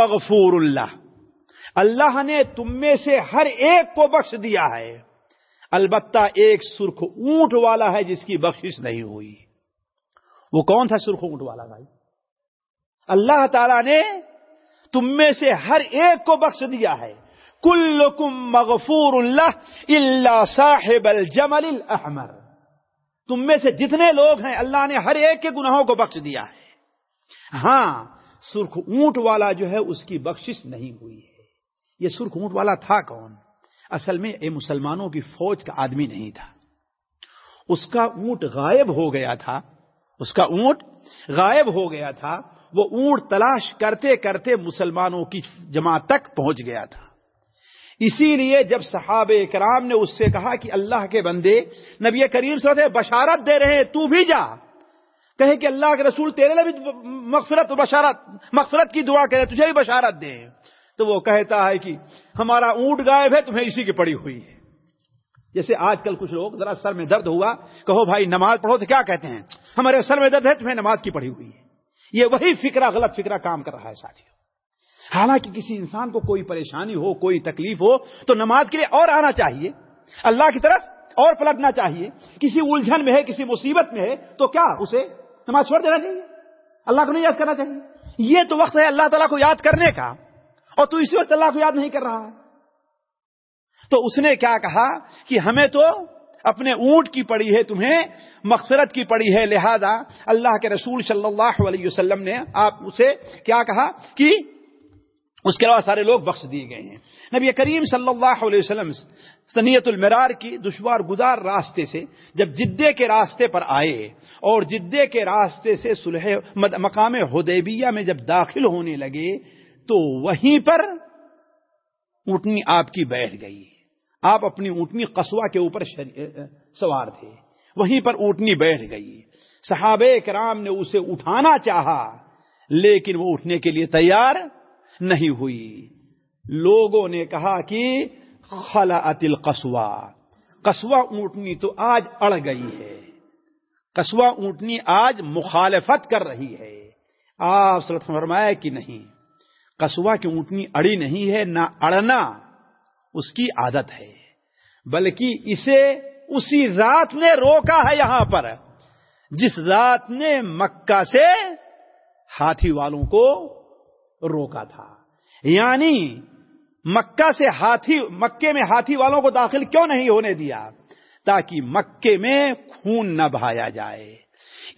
[SPEAKER 2] مغفور اللہ اللہ نے تم میں سے ہر ایک کو بخش دیا ہے البتہ ایک سرخ اونٹ والا ہے جس کی بخشش نہیں ہوئی وہ کون تھا سرخ اونٹ والا بھائی اللہ تعالی نے تم میں سے ہر ایک کو بخش دیا ہے کل کم مغفور اللہ اللہ صاحب الجمل تم میں سے جتنے لوگ ہیں اللہ نے ہر ایک کے گناہوں کو بخش دیا ہے ہاں سرخ اونٹ والا جو ہے اس کی بخشش نہیں ہوئی ہے یہ سرخ اونٹ والا تھا کون اصل میں یہ مسلمانوں کی فوج کا آدمی نہیں تھا اس کا اونٹ غائب ہو گیا تھا اس کا اونٹ غائب ہو گیا تھا وہ اونٹ تلاش کرتے کرتے مسلمانوں کی جماعت تک پہنچ گیا تھا اسی لیے جب صحاب کرام نے اس سے کہا کہ اللہ کے بندے نبی کریم علیہ وسلم بشارت دے رہے ہیں تو بھی جا کہے کہ اللہ کے رسول تیرے لیے بھی مخصرت بشارت مغفرت کی دعا کرے تجھے بھی بشارت دے تو وہ کہتا ہے کہ ہمارا اونٹ غائب ہے تمہیں اسی کی پڑی ہوئی ہے جیسے آج کل کچھ لوگ ذرا سر میں درد ہوا کہو بھائی نماز پڑھو تو کیا کہتے ہیں ہمارے سر میں درد ہے تمہیں نماز کی پڑھی ہوئی ہے یہ وہی فکرہ غلط فکرہ کام کر رہا ہے ساتھی حالانکہ کسی انسان کو کوئی پریشانی ہو کوئی تکلیف ہو تو نماز کے لیے اور آنا چاہیے اللہ کی طرف اور پلٹنا چاہیے کسی الجھن میں ہے کسی مصیبت میں ہے تو کیا اسے نماز چھوڑ دینا چاہیے اللہ کو نہیں یاد کرنا چاہیے یہ تو وقت ہے اللہ تعالیٰ کو یاد کرنے کا اور تو اسی وقت اللہ کو یاد نہیں کر رہا تو اس نے کیا کہا کہ ہمیں تو اپنے اونٹ کی پڑی ہے تمہیں مغفرت کی پڑی ہے لہذا اللہ کے رسول صلی اللہ علیہ وسلم نے آپ اسے کیا کہا کہ اس کے علاوہ سارے لوگ بخش دیے گئے ہیں نبی کریم صلی اللہ علیہ وسلم سنیت المرار کی دشوار گزار راستے سے جب جدے کے راستے پر آئے اور جدے کے راستے سے سلح مقام حدیبیہ میں جب داخل ہونے لگے تو وہیں پر اٹھنی آپ کی بیٹھ گئی آپ اپنی اونٹنی قصوہ کے اوپر سوار تھے وہیں پر اونٹنی بیٹھ گئی صحابہ کرام نے اسے اٹھانا چاہا لیکن وہ اٹھنے کے لیے تیار نہیں ہوئی لوگوں نے کہا کہ خلا اتل کسوا کسوا اونٹنی تو آج اڑ گئی ہے کسوا اونٹنی آج مخالفت کر رہی ہے آپ فرمایا کہ نہیں کسوا کی اونٹنی اڑی نہیں ہے نہ اڑنا اس کی عادت ہے بلکہ اسے اسی رات نے روکا ہے یہاں پر جس رات نے مکہ سے ہاتھی والوں کو روکا تھا یعنی مکہ سے ہاتھی مکے میں ہاتھی والوں کو داخل کیوں نہیں ہونے دیا تاکہ مکے میں خون نہ بہایا جائے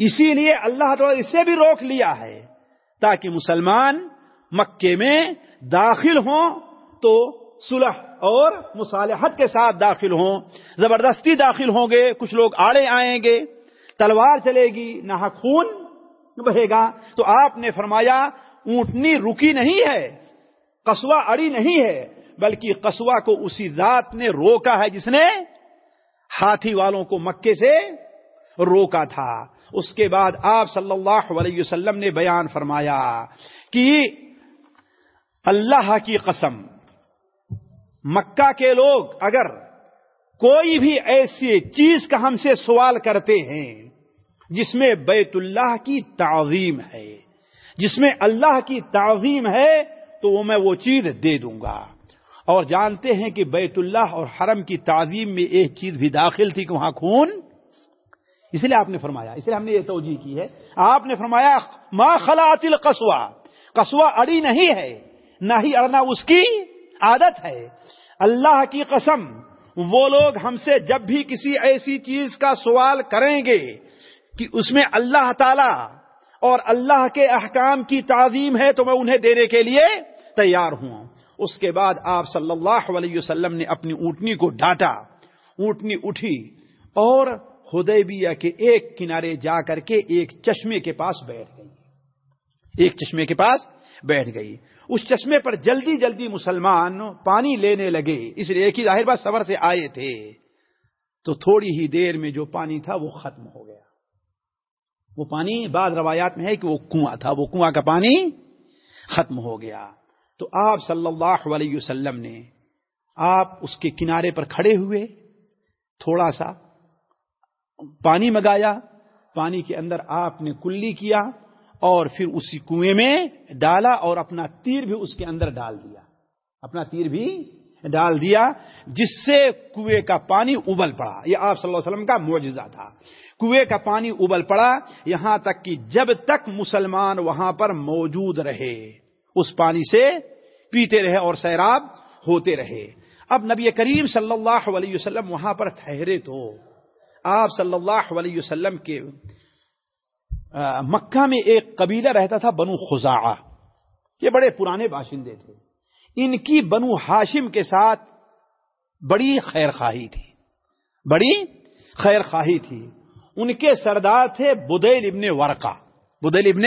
[SPEAKER 2] اسی لیے اللہ تعالی اسے بھی روک لیا ہے تاکہ مسلمان مکے میں داخل ہوں تو سلح اور مصالحت کے ساتھ داخل ہوں زبردستی داخل ہوں گے کچھ لوگ آڑے آئیں گے تلوار چلے گی نہ خون بہے گا تو آپ نے فرمایا اونٹنی رکی نہیں ہے کسوا اڑی نہیں ہے بلکہ کسوا کو اسی ذات نے روکا ہے جس نے ہاتھی والوں کو مکے سے روکا تھا اس کے بعد آپ صلی اللہ علیہ وسلم نے بیان فرمایا کہ اللہ کی قسم مکہ کے لوگ اگر کوئی بھی ایسی چیز کا ہم سے سوال کرتے ہیں جس میں بیت اللہ کی تعظیم ہے جس میں اللہ کی تعظیم ہے تو وہ میں وہ چیز دے دوں گا اور جانتے ہیں کہ بیت اللہ اور حرم کی تعظیم میں ایک چیز بھی داخل تھی کہ وہاں خون اس لیے آپ نے فرمایا اس لیے ہم نے یہ توجہ کی ہے آپ نے فرمایا ما خلاط القصوہ قصوہ اڑی نہیں ہے نہ ہی اڑنا اس کی عادت ہے اللہ کی قسم وہ لوگ ہم سے جب بھی کسی ایسی چیز کا سوال کریں گے کہ اس میں اللہ تعالی اور اللہ کے احکام کی تعظیم ہے تو میں انہیں دینے کے لیے تیار ہوں اس کے بعد آپ صلی اللہ علیہ وسلم نے اپنی اونٹنی کو ڈانٹا اونٹنی اٹھی اور حدیبیہ کے ایک کنارے جا کر کے ایک چشمے کے پاس بیٹھ گئی ایک چشمے کے پاس بیٹھ گئی اس چشمے پر جلدی جلدی مسلمان پانی لینے لگے اس لیے ظاہر بات سبر سے آئے تھے تو تھوڑی ہی دیر میں جو پانی تھا وہ ختم ہو گیا وہ پانی بعض روایات میں ہے کہ وہ کنواں تھا وہ کنواں کا پانی ختم ہو گیا تو آپ صلی اللہ علیہ وسلم نے آپ اس کے کنارے پر کھڑے ہوئے تھوڑا سا پانی منگایا پانی کے اندر آپ نے کلی کیا اور پھر اسی کنویں میں ڈالا اور اپنا تیر بھی اس کے اندر ڈال دیا اپنا تیر بھی ڈال دیا جس سے کنویں کا پانی ابل پڑا یہ آپ صلی اللہ علیہ وسلم کا معجزہ تھا کنویں کا پانی ابل پڑا یہاں تک کہ جب تک مسلمان وہاں پر موجود رہے اس پانی سے پیتے رہے اور سیراب ہوتے رہے اب نبی کریم صلی اللہ علیہ وسلم وہاں پر ٹھہرے تو آپ صلی اللہ علیہ وسلم کے مکہ میں ایک قبیلہ رہتا تھا بنو خزا یہ بڑے پرانے باشندے تھے ان کی بنو ہاشم کے ساتھ بڑی خیر خواہی تھی بڑی خیر خواہی تھی ان کے سردار تھے بدیل ابن ورقا بدیل ابن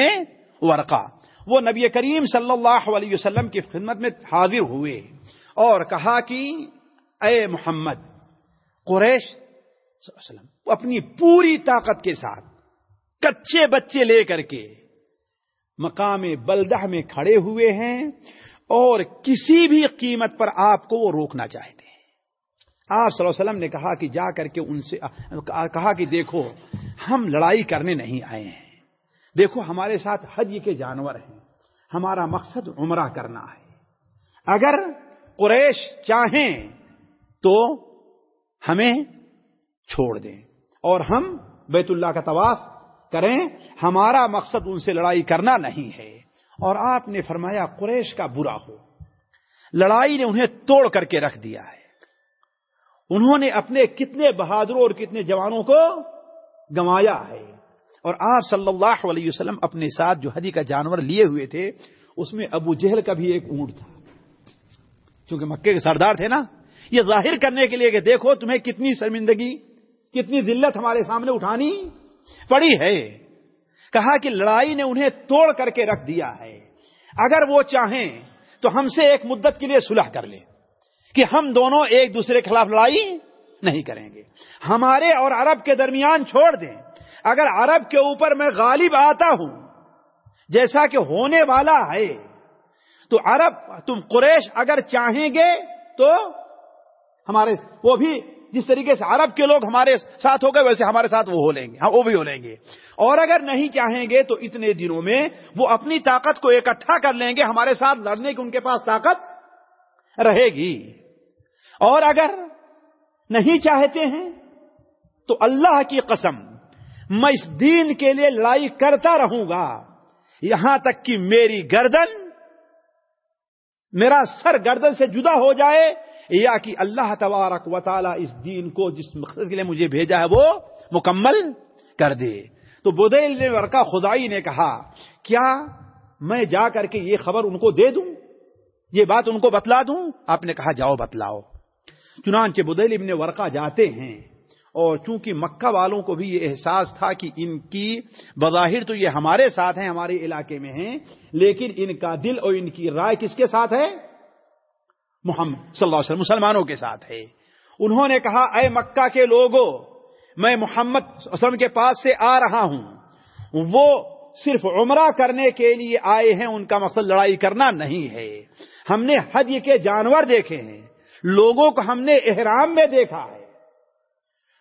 [SPEAKER 2] ورقا وہ نبی کریم صلی اللہ علیہ وسلم کی خدمت میں حاضر ہوئے اور کہا کہ اے محمد قریش وسلم اپنی پوری طاقت کے ساتھ کچے بچے لے کر کے مقام بلدہ میں کھڑے ہوئے ہیں اور کسی بھی قیمت پر آپ کو وہ روکنا چاہتے ہیں آپ صلی اللہ علیہ وسلم نے کہا کہ جا کر کے ان سے کہا کہ دیکھو ہم لڑائی کرنے نہیں آئے ہیں دیکھو ہمارے ساتھ حج کے جانور ہیں ہمارا مقصد عمرہ کرنا ہے اگر قریش چاہیں تو ہمیں چھوڑ دیں اور ہم بیت اللہ کا طواف کریں ہمارا مقصد ان سے لڑائی کرنا نہیں ہے اور آپ نے فرمایا قریش کا برا ہو لڑائی نے انہیں توڑ کر کے رکھ دیا ہے انہوں نے اپنے کتنے بہادروں اور کتنے جوانوں کو گنوایا ہے اور آپ صلی اللہ علیہ وسلم اپنے ساتھ جو ہدی کا جانور لیے ہوئے تھے اس میں ابو جہل کا بھی ایک اونٹ تھا کیونکہ مکے کے سردار تھے نا یہ ظاہر کرنے کے لیے کہ دیکھو تمہیں کتنی شرمندگی کتنی دلت ہمارے سامنے اٹھانی پڑی ہے کہا کہ لڑائی نے انہیں توڑ کر کے رکھ دیا ہے اگر وہ چاہیں تو ہم سے ایک مدت کے لیے سلح کر لیں کہ ہم دونوں ایک دوسرے خلاف لڑائی نہیں کریں گے ہمارے اور عرب کے درمیان چھوڑ دیں اگر عرب کے اوپر میں غالب آتا ہوں جیسا کہ ہونے والا ہے تو عرب تم قریش اگر چاہیں گے تو ہمارے وہ بھی جس طریقے سے عرب کے لوگ ہمارے ساتھ ہو گئے ویسے ہمارے ساتھ وہ ہو لیں گے ہاں وہ بھی ہو لیں گے اور اگر نہیں چاہیں گے تو اتنے دنوں میں وہ اپنی طاقت کو اکٹھا کر لیں گے ہمارے ساتھ لڑنے کی ان کے پاس طاقت رہے گی اور اگر نہیں چاہتے ہیں تو اللہ کی قسم میں اس دین کے لیے لڑائی کرتا رہوں گا یہاں تک کہ میری گردن میرا سر گردن سے جدا ہو جائے یا کہ اللہ تبارک و تعالیٰ اس دین کو جس مقصد کے لیے مجھے بھیجا ہے وہ مکمل کر دے تو بدیل نے ورکا خدائی نے کہا کیا میں جا کر کے یہ خبر ان کو دے دوں یہ بات ان کو بتلا دوں آپ نے کہا جاؤ بتلاؤ چنانچہ بدیل ابن ورقہ جاتے ہیں اور چونکہ مکہ والوں کو بھی یہ احساس تھا کہ ان کی بظاہر تو یہ ہمارے ساتھ ہیں ہمارے علاقے میں ہیں لیکن ان کا دل اور ان کی رائے کس کے ساتھ ہے محمد صلی اللہ علیہ وسلم مسلمانوں کے ساتھ ہے انہوں نے کہا اے مکہ کے لوگوں میں محمد اسلم کے پاس سے آ رہا ہوں وہ صرف عمرہ کرنے کے لیے آئے ہیں ان کا مقصد لڑائی کرنا نہیں ہے ہم نے حد کے جانور دیکھے ہیں لوگوں کو ہم نے احرام میں دیکھا ہے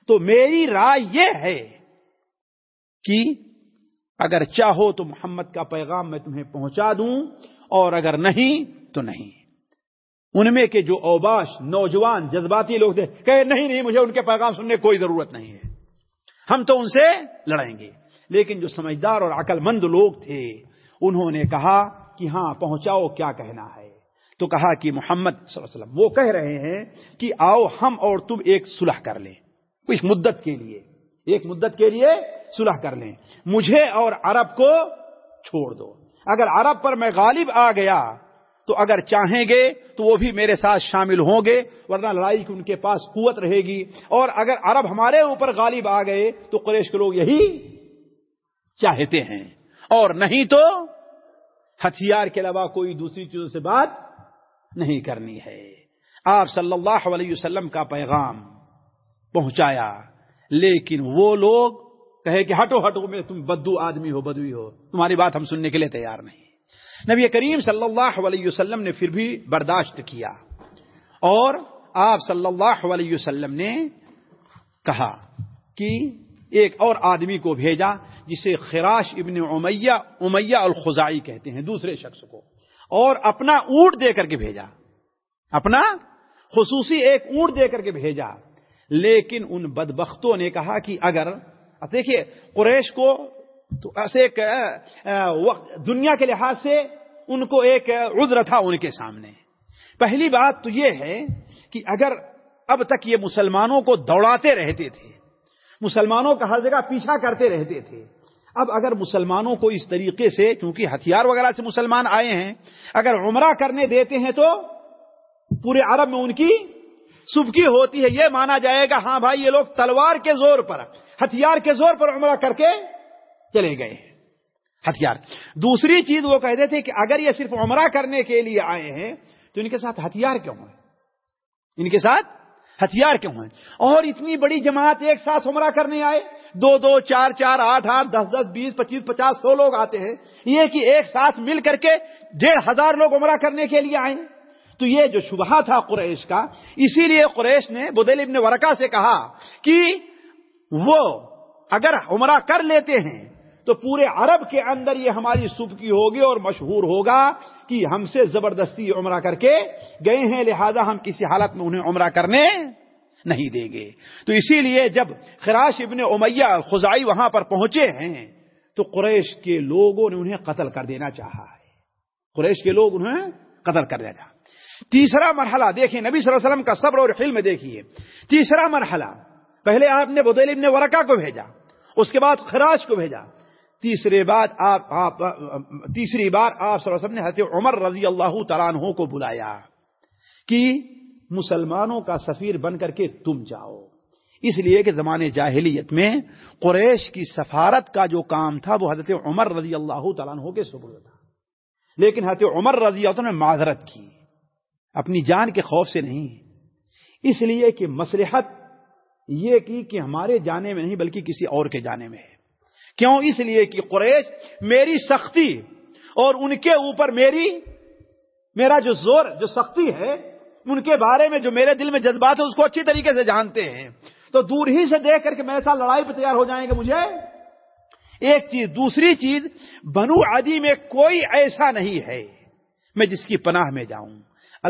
[SPEAKER 2] تو میری رائے یہ ہے کہ اگر چاہو تو محمد کا پیغام میں تمہیں پہنچا دوں اور اگر نہیں تو نہیں ان میں کے جو اوباش نوجوان جذباتی لوگ تھے کہ نہیں نہیں مجھے ان کے پیغام سننے کوئی ضرورت نہیں ہے ہم تو ان سے لڑیں گے لیکن جو سمجھدار اور عقل مند لوگ تھے انہوں نے کہا کہ ہاں پہنچاؤ کیا کہنا ہے تو کہا کہ محمد صلی اللہ علیہ وسلم وہ کہہ رہے ہیں کہ آؤ ہم اور تم ایک صلح کر لیں اس مدت کے لیے ایک مدت کے لیے صلح کر لیں مجھے اور عرب کو چھوڑ دو اگر عرب پر میں غالب آ گیا تو اگر چاہیں گے تو وہ بھی میرے ساتھ شامل ہوں گے ورنہ لڑائی کی ان کے پاس قوت رہے گی اور اگر عرب ہمارے اوپر غالب آ گئے تو قریش کے لوگ یہی چاہتے ہیں اور نہیں تو ہتھیار کے علاوہ کوئی دوسری چیزوں سے بات نہیں کرنی ہے آپ صلی اللہ علیہ وسلم کا پیغام پہنچایا لیکن وہ لوگ کہے کہ ہٹو ہٹو میں تم بدو آدمی ہو بدوی ہو تمہاری بات ہم سننے کے لیے تیار نہیں نبی کریم صلی اللہ علیہ وسلم نے پھر بھی برداشت کیا اور آپ صلی اللہ علیہ وسلم نے کہا کہ ایک اور آدمی کو بھیجا جسے خراش ابن امیہ امیہ الخزائی کہتے ہیں دوسرے شخص کو اور اپنا اونٹ دے کر کے بھیجا اپنا خصوصی ایک اونٹ دے کر کے بھیجا لیکن ان بدبختوں نے کہا کہ اگر دیکھیے قریش کو تو ایسے ایک دنیا کے لحاظ سے ان کو ایک عذر تھا ان کے سامنے پہلی بات تو یہ ہے کہ اگر اب تک یہ مسلمانوں کو دوڑاتے رہتے تھے مسلمانوں کا ہر جگہ پیچھا کرتے رہتے تھے اب اگر مسلمانوں کو اس طریقے سے کیونکہ ہتھیار وغیرہ سے مسلمان آئے ہیں اگر عمرہ کرنے دیتے ہیں تو پورے عرب میں ان کی سبکی ہوتی ہے یہ مانا جائے گا ہاں بھائی یہ لوگ تلوار کے زور پر ہتھیار کے زور پر عمرہ کر کے چلے گئے ہیں ہتھیار دوسری چیز وہ کہتے تھے کہ اگر یہ صرف عمرہ کرنے کے لیے آئے ہیں تو ان کے ساتھ ہتھیار کیوں ہیں ان کے ساتھ ہتھیار کیوں ہیں اور اتنی بڑی جماعت ایک ساتھ عمرہ کرنے آئے دو دو چار چار آٹھ آٹھ دس دس بیس پچیس پچاس سو لوگ آتے ہیں یہ کہ ایک ساتھ مل کر کے ڈیڑھ ہزار لوگ عمرہ کرنے کے لیے آئے تو یہ جو شبہ تھا قریش کا اسی لیے قریش نے بدل ابن ورکا سے کہا کہ وہ اگر عمرہ کر لیتے ہیں تو پورے عرب کے اندر یہ ہماری سبکی ہوگی اور مشہور ہوگا کہ ہم سے زبردستی عمرہ کر کے گئے ہیں لہذا ہم کسی حالت میں انہیں عمرہ کرنے نہیں دیں گے تو اسی لیے جب خراش ابن امیہ خزائی وہاں پر پہنچے ہیں تو قریش کے لوگوں نے انہیں قتل کر دینا چاہا ہے قریش کے لوگ انہیں قتل کر دیا تیسرا مرحلہ دیکھیں نبی صلی اللہ علیہ وسلم کا صبر اور حلم دیکھیے تیسرا مرحلہ پہلے آپ نے بدیل ابن ورکا کو بھیجا اس کے بعد خراش کو بھیجا تیسری بار آپ تیسری بار آپ وسلم نے حضرت عمر رضی اللہ تعالیٰ کو بلایا کہ مسلمانوں کا سفیر بن کر کے تم جاؤ اس لیے کہ زمانے جاہلیت میں قریش کی سفارت کا جو کام تھا وہ حضرت عمر رضی اللہ تعالیٰ کے سپرد تھا لیکن حضرت عمر رضی اللہ نے معذرت کی اپنی جان کے خوف سے نہیں اس لیے کہ مسلحت یہ کی کہ ہمارے جانے میں نہیں بلکہ کسی اور کے جانے میں ہے کیوں اس لیے کہ قریش میری سختی اور ان کے اوپر میری میرا جو زور جو سختی ہے ان کے بارے میں جو میرے دل میں جذبات ہے اس کو اچھی طریقے سے جانتے ہیں تو دور ہی سے دیکھ کر کے میرے ساتھ لڑائی پہ تیار ہو جائیں گے مجھے ایک چیز دوسری چیز بنو عدی میں کوئی ایسا نہیں ہے میں جس کی پناہ میں جاؤں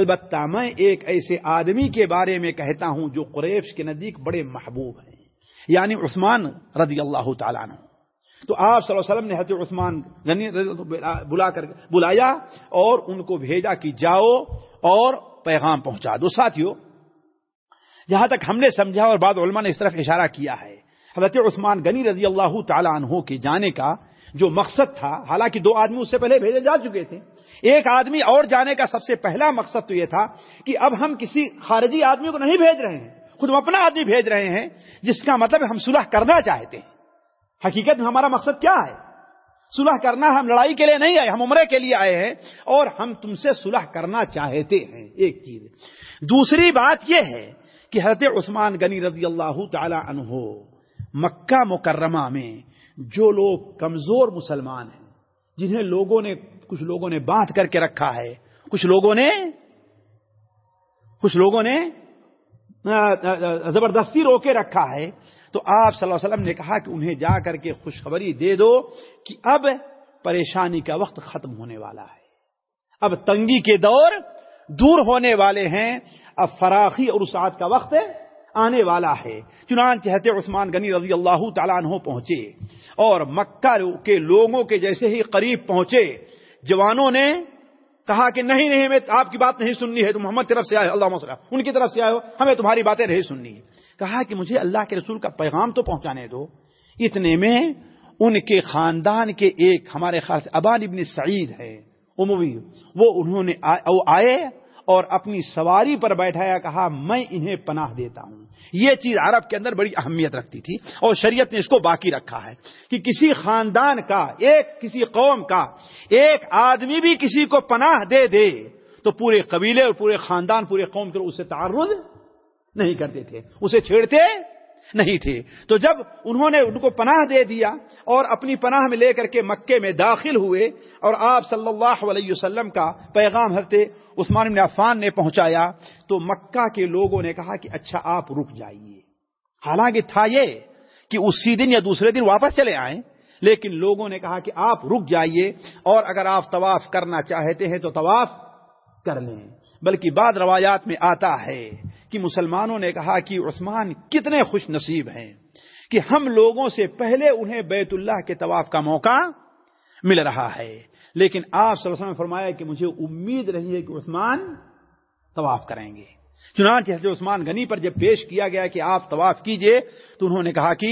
[SPEAKER 2] البتہ میں ایک ایسے آدمی کے بارے میں کہتا ہوں جو قریش کے نزدیک بڑے محبوب ہیں یعنی عثمان رضی اللہ تعالیٰ عنہ تو آپ صلی اللہ علیہ وسلم نے حضرت عثمان غنی بلا کر بلایا اور ان کو بھیجا کہ جاؤ اور پیغام پہنچا دو ساتھیوں جہاں تک ہم نے سمجھا اور بعض علماء نے اس طرف اشارہ کیا ہے حضرت عثمان غنی رضی اللہ تعالیٰ عنہ کے جانے کا جو مقصد تھا حالانکہ دو آدمی اس سے پہلے بھیجے جا چکے تھے ایک آدمی اور جانے کا سب سے پہلا مقصد تو یہ تھا کہ اب ہم کسی خارجی آدمی کو نہیں بھیج رہے ہیں خود ہم اپنا آدمی بھیج رہے ہیں جس کا مطلب ہم صلح کرنا چاہتے ہیں حقیقت میں ہمارا مقصد کیا ہے صلح کرنا ہم لڑائی کے لیے نہیں آئے ہم عمرے کے لیے آئے ہیں اور ہم تم سے صلح کرنا چاہتے ہیں ایک چیز دوسری بات یہ ہے کہ حضرت عثمان غنی رضی اللہ تعالی عنہ مکہ مکرمہ میں جو لوگ کمزور مسلمان ہیں جنہیں لوگوں نے کچھ لوگوں نے بات کر کے رکھا ہے کچھ لوگوں نے کچھ لوگوں نے زبردستی رو کے رکھا ہے تو آپ صلی اللہ علیہ وسلم نے کہا کہ انہیں جا کر کے خوشخبری دے دو کہ اب پریشانی کا وقت ختم ہونے والا ہے اب تنگی کے دور دور ہونے والے ہیں اب فراخی اور اسعاد کا وقت آنے والا ہے چنانچہ چہتے عثمان غنی رضی اللہ تعالیٰ عنہ پہنچے اور مکہ کے لوگوں کے جیسے ہی قریب پہنچے جوانوں نے کہا کہ نہیں نہیں ہمیں آپ کی بات نہیں سننی ہے تو محمد طرف سے آئے اللہ مسلم ان کی طرف سے آئے ہو ہمیں تمہاری باتیں نہیں سننی کہا کہ مجھے اللہ کے رسول کا پیغام تو پہنچانے دو اتنے میں ان کے خاندان کے ایک ہمارے خاص ابان ابن سعید ہے وہ انہوں نے آئے, اور اپنی سواری پر بیٹھایا کہا میں انہیں پناہ دیتا ہوں یہ چیز عرب کے اندر بڑی اہمیت رکھتی تھی اور شریعت نے اس کو باقی رکھا ہے کہ کسی خاندان کا ایک کسی قوم کا ایک آدمی بھی کسی کو پناہ دے دے تو پورے قبیلے اور پورے خاندان پورے قوم کے اسے تعرض نہیں کرتے تھے اسے چھیڑتے نہیں تھے تو جب انہوں نے ان کو پناہ دے دیا اور اپنی پناہ میں لے کر کے مکے میں داخل ہوئے اور آپ صلی اللہ علیہ وسلم کا پیغام ہرتے عفان نے پہنچایا تو مکہ کے لوگوں نے کہا کہ اچھا آپ رک جائیے حالانکہ تھا یہ کہ اسی دن یا دوسرے دن واپس چلے آئیں لیکن لوگوں نے کہا کہ آپ رک جائیے اور اگر آپ طواف کرنا چاہتے ہیں تو طواف کر لیں بلکہ بعد روایات میں آتا ہے کہ مسلمانوں نے کہا کہ عثمان کتنے خوش نصیب ہیں کہ ہم لوگوں سے پہلے انہیں بیت اللہ کے طواف کا موقع مل رہا ہے لیکن آپ صلی اللہ علیہ وسلم فرمایا کہ مجھے امید رہی ہے کہ کہ عثمان عثمان طواف کریں گے چنانچہ حضرت پر جب پیش کیا گیا آپ طواف کیجئے تو انہوں نے کہا کہ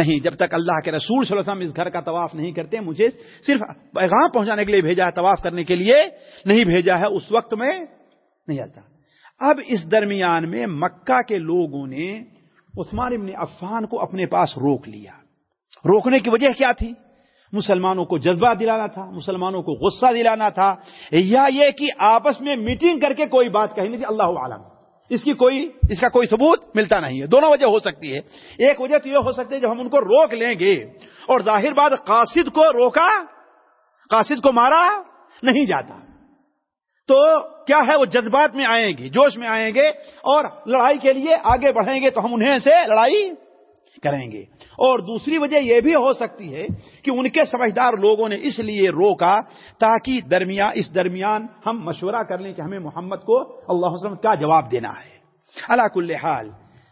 [SPEAKER 2] نہیں جب تک اللہ کے رسول صلی اللہ علیہ وسلم اس گھر کا طواف نہیں کرتے مجھے صرف پیغام پہنچانے کے لیے بھیجا ہے طواف کرنے کے لیے نہیں بھیجا ہے اس وقت میں نہیں آتا اب اس درمیان میں مکہ کے لوگوں نے عثمان ابن عفان کو اپنے پاس روک لیا روکنے کی وجہ کیا تھی مسلمانوں کو جذبہ دلانا تھا مسلمانوں کو غصہ دلانا تھا یا یہ کہ آپس میں میٹنگ کر کے کوئی بات کہی نہیں تھی اللہ عالم اس کی کوئی اس کا کوئی ثبوت ملتا نہیں ہے دونوں وجہ ہو سکتی ہے ایک وجہ تو یہ ہو سکتی ہے جب ہم ان کو روک لیں گے اور ظاہر بات قاصد کو روکا قاصد کو مارا نہیں جاتا تو کیا ہے وہ جذبات میں آئیں گے جوش میں آئیں گے اور لڑائی کے لیے آگے بڑھیں گے تو ہم انہیں سے لڑائی کریں گے اور دوسری وجہ یہ بھی ہو سکتی ہے کہ ان کے سمجھدار لوگوں نے اس لیے روکا تاکہ درمیان اس درمیان ہم مشورہ کر لیں کہ ہمیں محمد کو اللہ وسلم کا جواب دینا ہے اللہ کل حال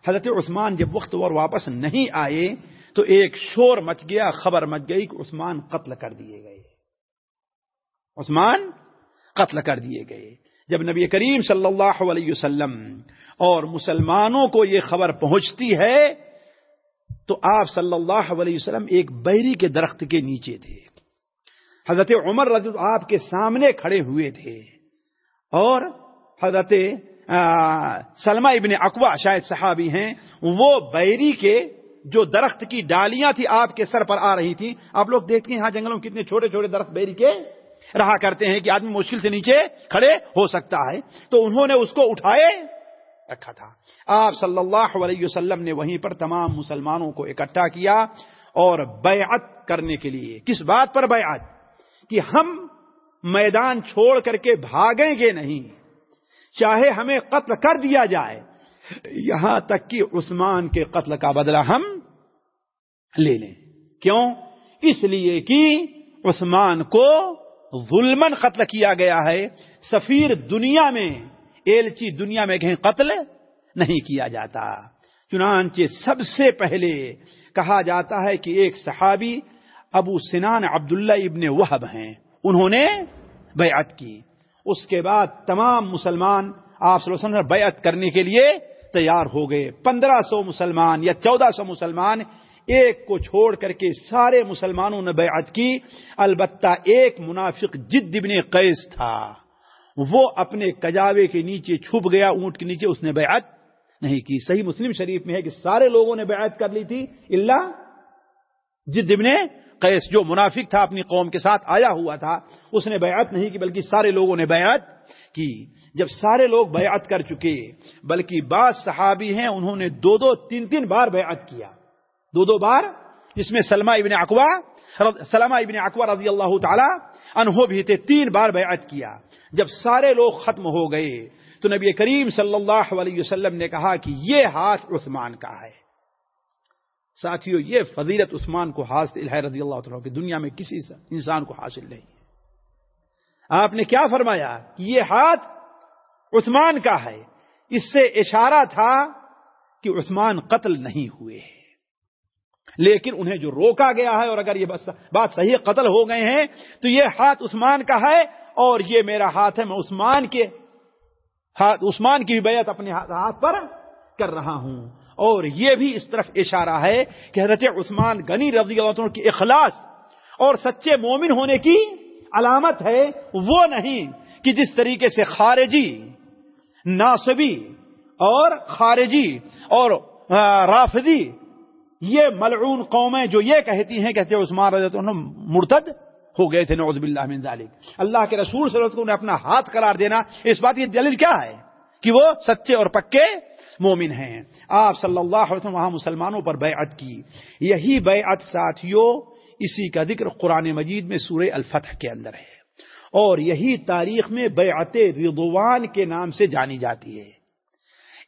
[SPEAKER 2] حضرت عثمان جب وقت اور واپس نہیں آئے تو ایک شور مچ گیا خبر مچ گئی کہ عثمان قتل کر دیے گئے عثمان قتل کر دیے گئے جب نبی کریم صلی اللہ علیہ وسلم اور مسلمانوں کو یہ خبر پہنچتی ہے تو آپ صلی اللہ علیہ وسلم ایک بحری کے درخت کے نیچے تھے حضرت عمر رضی اللہ آپ کے سامنے کھڑے ہوئے تھے اور حضرت سلمہ ابن اقوا شاید صحابی ہیں وہ بحری کے جو درخت کی ڈالیاں تھی آپ کے سر پر آ رہی تھی آپ لوگ دیکھتے ہیں جنگل میں کتنے چھوٹے چھوٹے درخت بحری کے رہا کرتے ہیں کہ آدمی مشکل سے نیچے کھڑے ہو سکتا ہے تو انہوں نے اس کو اٹھائے رکھا تھا آپ صلی اللہ علیہ وسلم نے وہیں پر تمام مسلمانوں کو اکٹھا کیا اور بیعت کرنے کے لیے کس بات پر بیعت کہ ہم میدان چھوڑ کر کے بھاگیں گے نہیں چاہے ہمیں قتل کر دیا جائے یہاں تک کہ عثمان کے قتل کا بدلہ ہم لے لیں کیوں اس لیے کہ عثمان کو ظلمن قتل کیا گیا ہے سفیر دنیا میں ایلچی دنیا میں کہیں قتل نہیں کیا جاتا چنانچہ سب سے پہلے کہا جاتا ہے کہ ایک صحابی ابو سنان عبداللہ ابن وحب ہیں انہوں نے بیعت کی اس کے بعد تمام مسلمان آپ بیعت کرنے کے لیے تیار ہو گئے پندرہ سو مسلمان یا چودہ سو مسلمان ایک کو چھوڑ کر کے سارے مسلمانوں نے بیعت کی البتہ ایک منافق جد ابن قیس تھا وہ اپنے کجاوے کے نیچے چھپ گیا اونٹ کے نیچے اس نے بیعت نہیں کی صحیح مسلم شریف میں ہے کہ سارے لوگوں نے بیعت کر لی تھی اللہ جد ابن قیس جو منافق تھا اپنی قوم کے ساتھ آیا ہوا تھا اس نے بیعت نہیں کی بلکہ سارے لوگوں نے بیعت کی جب سارے لوگ بیعت کر چکے بلکہ بعض صحابی ہیں انہوں نے دو دو تین تین بار بیعت کیا دو دو بار جس میں سلمہ ابن اکوا سلامہ ابن اکوا رضی اللہ تعالی انہوں بھی تھے تین بار بیعت کیا جب سارے لوگ ختم ہو گئے تو نبی کریم صلی اللہ علیہ وسلم نے کہا کہ یہ ہاتھ عثمان کا ہے ساتھیو یہ فضیلت عثمان کو حاصل رضی اللہ تعالیٰ کی دنیا میں کسی انسان کو حاصل نہیں آپ نے کیا فرمایا کہ یہ ہاتھ عثمان کا ہے اس سے اشارہ تھا کہ عثمان قتل نہیں ہوئے ہیں لیکن انہیں جو روکا گیا ہے اور اگر یہ بات صحیح قتل ہو گئے ہیں تو یہ ہاتھ عثمان کا ہے اور یہ میرا ہاتھ ہے میں عثمان کے ہاتھ عثمان کی بھی بیعت اپنے ہاتھ پر کر رہا ہوں اور یہ بھی اس طرف اشارہ ہے کہ حضرت عثمان گنی عنہ کے اخلاص اور سچے مومن ہونے کی علامت ہے وہ نہیں کہ جس طریقے سے خارجی ناسبی اور خارجی اور رافدی یہ ملعون قومیں جو یہ کہتی ہیں کہتے عثمان رضی اللہ عنہ مرتد ہو گئے تھے نعوذ باللہ من ذالک اللہ کے رسول صلی اللہ علیہ وسلم نے اپنا ہاتھ قرار دینا اس بات کی دلیل کیا ہے کہ وہ سچے اور پکے مومن ہیں آپ صلی اللہ علیہ وسلم وہاں مسلمانوں پر بیعت کی یہی بیعت ساتھیو ساتھیوں اسی کا ذکر قرآن مجید میں سورہ الفتح کے اندر ہے اور یہی تاریخ میں بیعت رضوان کے نام سے جانی جاتی ہے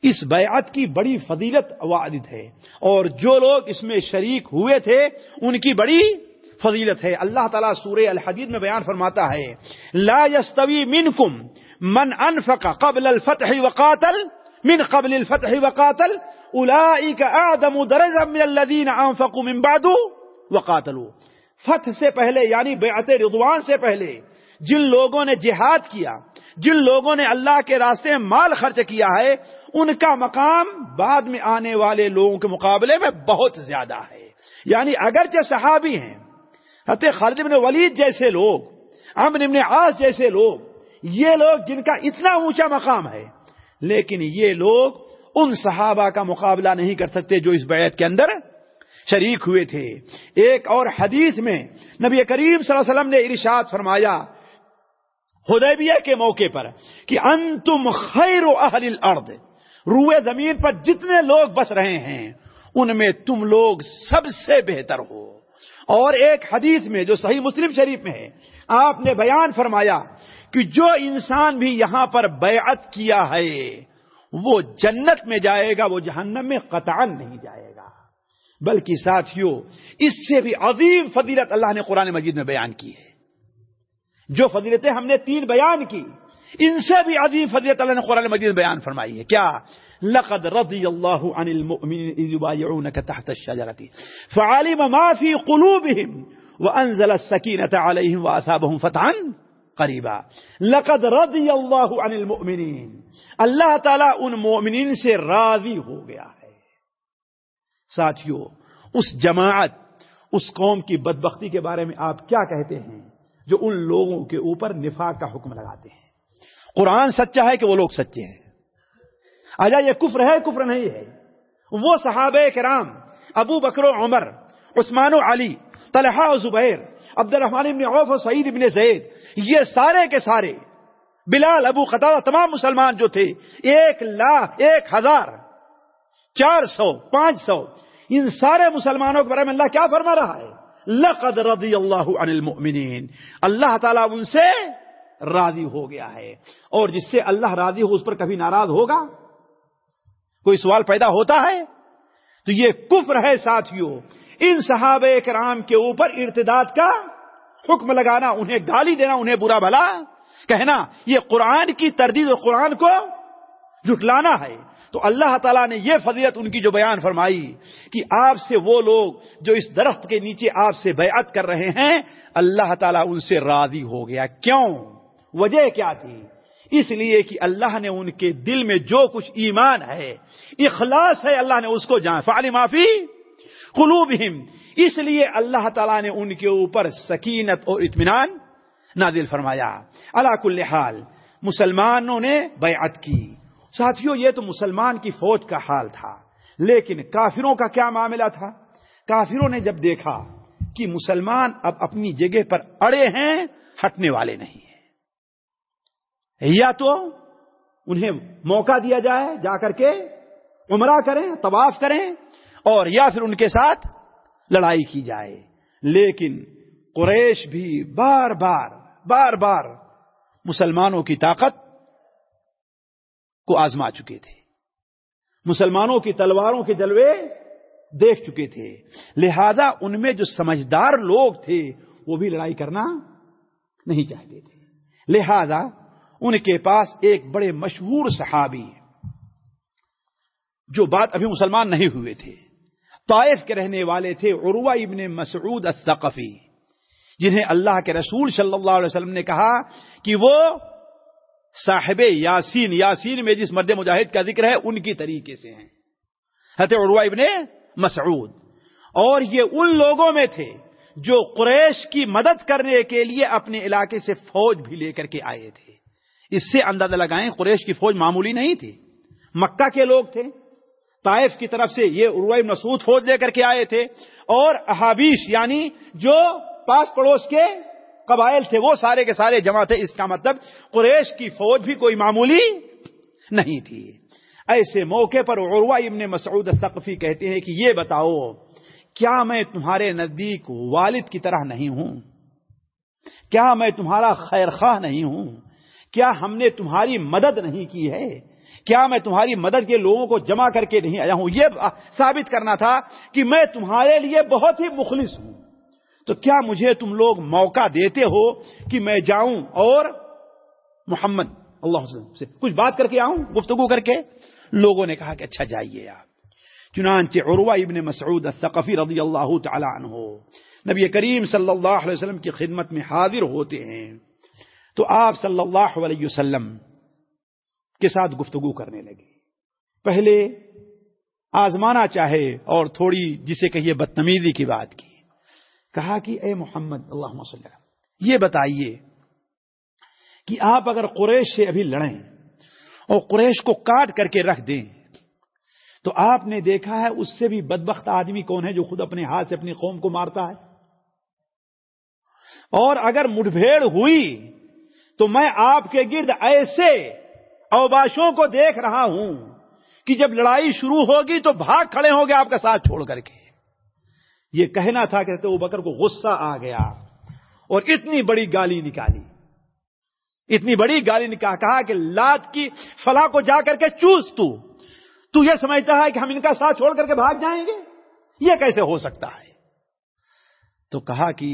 [SPEAKER 2] اس بیعت کی بڑی فضیلت وعدد ہے اور جو لوگ اس میں شریک ہوئے تھے ان کی بڑی فضیلت ہے اللہ تعالیٰ سورہ الحدید میں بیان فرماتا ہے لا يستوی منکم من انفق قبل الفتح وقاتل من قبل الفتح وقاتل اولئیک اعدم درجا من الذین انفقوا من بعد وقاتلوا فتح سے پہلے یعنی بیعت رضوان سے پہلے جن لوگوں نے جہاد کیا جن لوگوں نے اللہ کے راستے مال خرچ کیا ہے ان کا مقام بعد میں آنے والے لوگوں کے مقابلے میں بہت زیادہ ہے یعنی اگر صحابی ہیں خالد بن ولید جیسے لوگ امن ابن عاص جیسے لوگ یہ لوگ جن کا اتنا اونچا مقام ہے لیکن یہ لوگ ان صحابہ کا مقابلہ نہیں کر سکتے جو اس بیعت کے اندر شریک ہوئے تھے ایک اور حدیث میں نبی کریم صلی اللہ علیہ وسلم نے ارشاد فرمایا کے موقع پر کہ انتم خیر اہل الارض روئے زمین پر جتنے لوگ بس رہے ہیں ان میں تم لوگ سب سے بہتر ہو اور ایک حدیث میں جو صحیح مسلم شریف میں ہے آپ نے بیان فرمایا کہ جو انسان بھی یہاں پر بیعت کیا ہے وہ جنت میں جائے گا وہ جہنم میں قطان نہیں جائے گا بلکہ ساتھیوں اس سے بھی عظیم فضیلت اللہ نے قرآن مجید میں بیان کی ہے جو فضیلتیں ہم نے تین بیان کی ان سے بھی عظیم فضیت اللہ نے قرآن مجید بیان فرمائی ہے کیا لقد رضی اللہ عن المؤمنین اذ بایعونک تحت الشجرتی فعلم ما فی قلوبهم وانزل السکینت علیہم واثابهم فتحا قریبا لقد رضی اللہ عن المؤمنین اللہ تعالیٰ ان مؤمنین سے راضی ہو گیا ہے ساتھیو اس جماعت اس قوم کی بدبختی کے بارے میں آپ کیا کہتے ہیں جو ان لوگوں کے اوپر نفاق کا حکم لگاتے ہیں قرآن سچا ہے کہ وہ لوگ سچے ہیں آجا یہ کفر ہے کفر نہیں ہے وہ صحابہ کرام ابو بکر و عمر عثمان و علی طلحہ و زبیر عبد الرحمان ابن عوف و سعید ابن زید یہ سارے کے سارے بلال ابو قطع تمام مسلمان جو تھے ایک لاکھ ایک ہزار چار سو پانچ سو ان سارے مسلمانوں کے بارے میں اللہ کیا فرما رہا ہے لقد رضی اللہ عن المؤمنین اللہ تعالیٰ ان سے راضی ہو گیا ہے اور جس سے اللہ راضی ہو اس پر کبھی ناراض ہوگا کوئی سوال پیدا ہوتا ہے تو یہ کفر ہے ساتھیوں ان صحابہ کرام کے اوپر ارتداد کا حکم لگانا انہیں گالی دینا انہیں برا بھلا کہنا یہ قرآن کی تردید اور قرآن کو جٹلانا ہے تو اللہ تعالیٰ نے یہ فضیت ان کی جو بیان فرمائی کہ آپ سے وہ لوگ جو اس درخت کے نیچے آپ سے بیعت کر رہے ہیں اللہ تعالیٰ ان سے راضی ہو گیا کیوں وجہ کیا تھی اس لیے کہ اللہ نے ان کے دل میں جو کچھ ایمان ہے اخلاص ہے اللہ نے اس کو جان فعلی معافی کلو اس لیے اللہ تعالیٰ نے ان کے اوپر سکینت اور اطمینان نازل فرمایا اللہ کل حال مسلمانوں نے بیعت کی ساتھیوں یہ تو مسلمان کی فوج کا حال تھا لیکن کافروں کا کیا معاملہ تھا کافروں نے جب دیکھا کہ مسلمان اب اپنی جگہ پر اڑے ہیں ہٹنے والے نہیں ہیں یا تو انہیں موقع دیا جائے جا کر کے عمرہ کریں طواف کریں اور یا پھر ان کے ساتھ لڑائی کی جائے لیکن قریش بھی بار بار بار بار مسلمانوں کی طاقت کو آزما چکے تھے مسلمانوں کی تلواروں کے جلوے دیکھ چکے تھے لہذا ان میں جو سمجھدار لوگ تھے وہ بھی لڑائی کرنا نہیں چاہتے تھے لہذا ان کے پاس ایک بڑے مشہور صحابی جو بات ابھی مسلمان نہیں ہوئے تھے طائف کے رہنے والے تھے عروا ابن مسعود الثقفی جنہیں اللہ کے رسول صلی اللہ علیہ وسلم نے کہا کہ وہ صاحب یاسین یاسین میں جس مرد مجاہد کا ذکر ہے ان کی طریقے سے ہیں عروا ابن مسعود اور یہ ان لوگوں میں تھے جو قریش کی مدد کرنے کے لیے اپنے علاقے سے فوج بھی لے کر کے آئے تھے اس سے اندازہ لگائیں قریش کی فوج معمولی نہیں تھی مکہ کے لوگ تھے طائف کی طرف سے یہ مسعود فوج لے کر کے آئے تھے اور احابیش یعنی جو پاس پڑوس کے قبائل تھے وہ سارے کے سارے جمع تھے اس کا مطلب قریش کی فوج بھی کوئی معمولی نہیں تھی ایسے موقع پر ابن مسعود ثقفی کہتے ہیں کہ یہ بتاؤ کیا میں تمہارے نزدیک والد کی طرح نہیں ہوں کیا میں تمہارا خیر خواہ نہیں ہوں کیا ہم نے تمہاری مدد نہیں کی ہے کیا میں تمہاری مدد کے لوگوں کو جمع کر کے نہیں آیا ہوں یہ ثابت کرنا تھا کہ میں تمہارے لیے بہت ہی مخلص ہوں تو کیا مجھے تم لوگ موقع دیتے ہو کہ میں جاؤں اور محمد اللہ سے کچھ بات کر کے آؤں گفتگو کر کے لوگوں نے کہا کہ اچھا جائیے آپ چنانچہ ابن مسعود الثقفی رضی اللہ تعالیٰ عنہ نبی کریم صلی اللہ علیہ وسلم کی خدمت میں حاضر ہوتے ہیں تو آپ صلی اللہ علیہ وسلم کے ساتھ گفتگو کرنے لگے پہلے آزمانا چاہے اور تھوڑی جسے کہیے بدتمیزی کی بات کی کہا کہ اے محمد اللہ وسلم یہ بتائیے کہ آپ اگر قریش سے ابھی لڑیں اور قریش کو کاٹ کر کے رکھ دیں تو آپ نے دیکھا ہے اس سے بھی بدبخت آدمی کون ہے جو خود اپنے ہاتھ سے اپنی قوم کو مارتا ہے اور اگر مٹبھیڑ ہوئی تو میں آپ کے گرد ایسے اوباشوں کو دیکھ رہا ہوں کہ جب لڑائی شروع ہوگی تو بھاگ کھڑے ہوں گے آپ کا ساتھ چھوڑ کر کے یہ کہنا تھا کہتے وہ بکر کو غصہ آ گیا اور اتنی بڑی گالی نکالی اتنی بڑی گالی کہا کہ لات کی فلا کو جا کر کے چوس یہ سمجھتا ہے کہ ہم ان کا ساتھ چھوڑ کر کے بھاگ جائیں گے یہ کیسے ہو سکتا ہے تو کہا کہ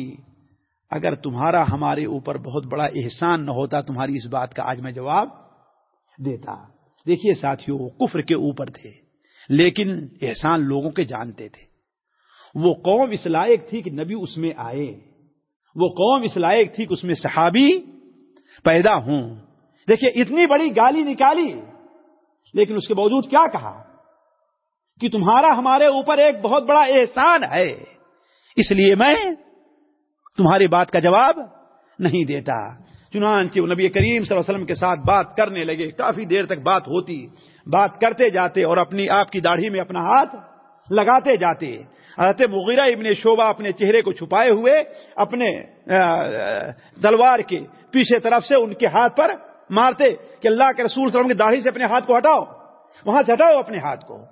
[SPEAKER 2] اگر تمہارا ہمارے اوپر بہت بڑا احسان نہ ہوتا تمہاری اس بات کا آج میں جواب دیتا دیکھیے ساتھیوں وہ کفر کے اوپر تھے لیکن احسان لوگوں کے جانتے تھے وہ قوم اس لائق تھی کہ نبی اس میں آئے وہ قوم اس لائق تھی کہ اس میں صحابی پیدا ہوں دیکھیے اتنی بڑی گالی نکالی لیکن اس کے باوجود کیا کہا کہ تمہارا ہمارے اوپر ایک بہت بڑا احسان ہے اس لیے میں تمہاری بات کا جواب نہیں دیتا چنانچہ نبی کریم صلی اللہ علیہ وسلم کے ساتھ بات کرنے لگے کافی دیر تک بات ہوتی بات کرتے جاتے اور اپنی آپ کی داڑھی میں اپنا ہاتھ لگاتے جاتے حضرت مغیرہ ابن شعبہ اپنے چہرے کو چھپائے ہوئے اپنے تلوار کے پیچھے طرف سے ان کے ہاتھ پر مارتے کہ اللہ کے رسول سلم کی داڑھی سے اپنے ہاتھ کو ہٹاؤ وہاں سے ہٹاؤ اپنے ہاتھ کو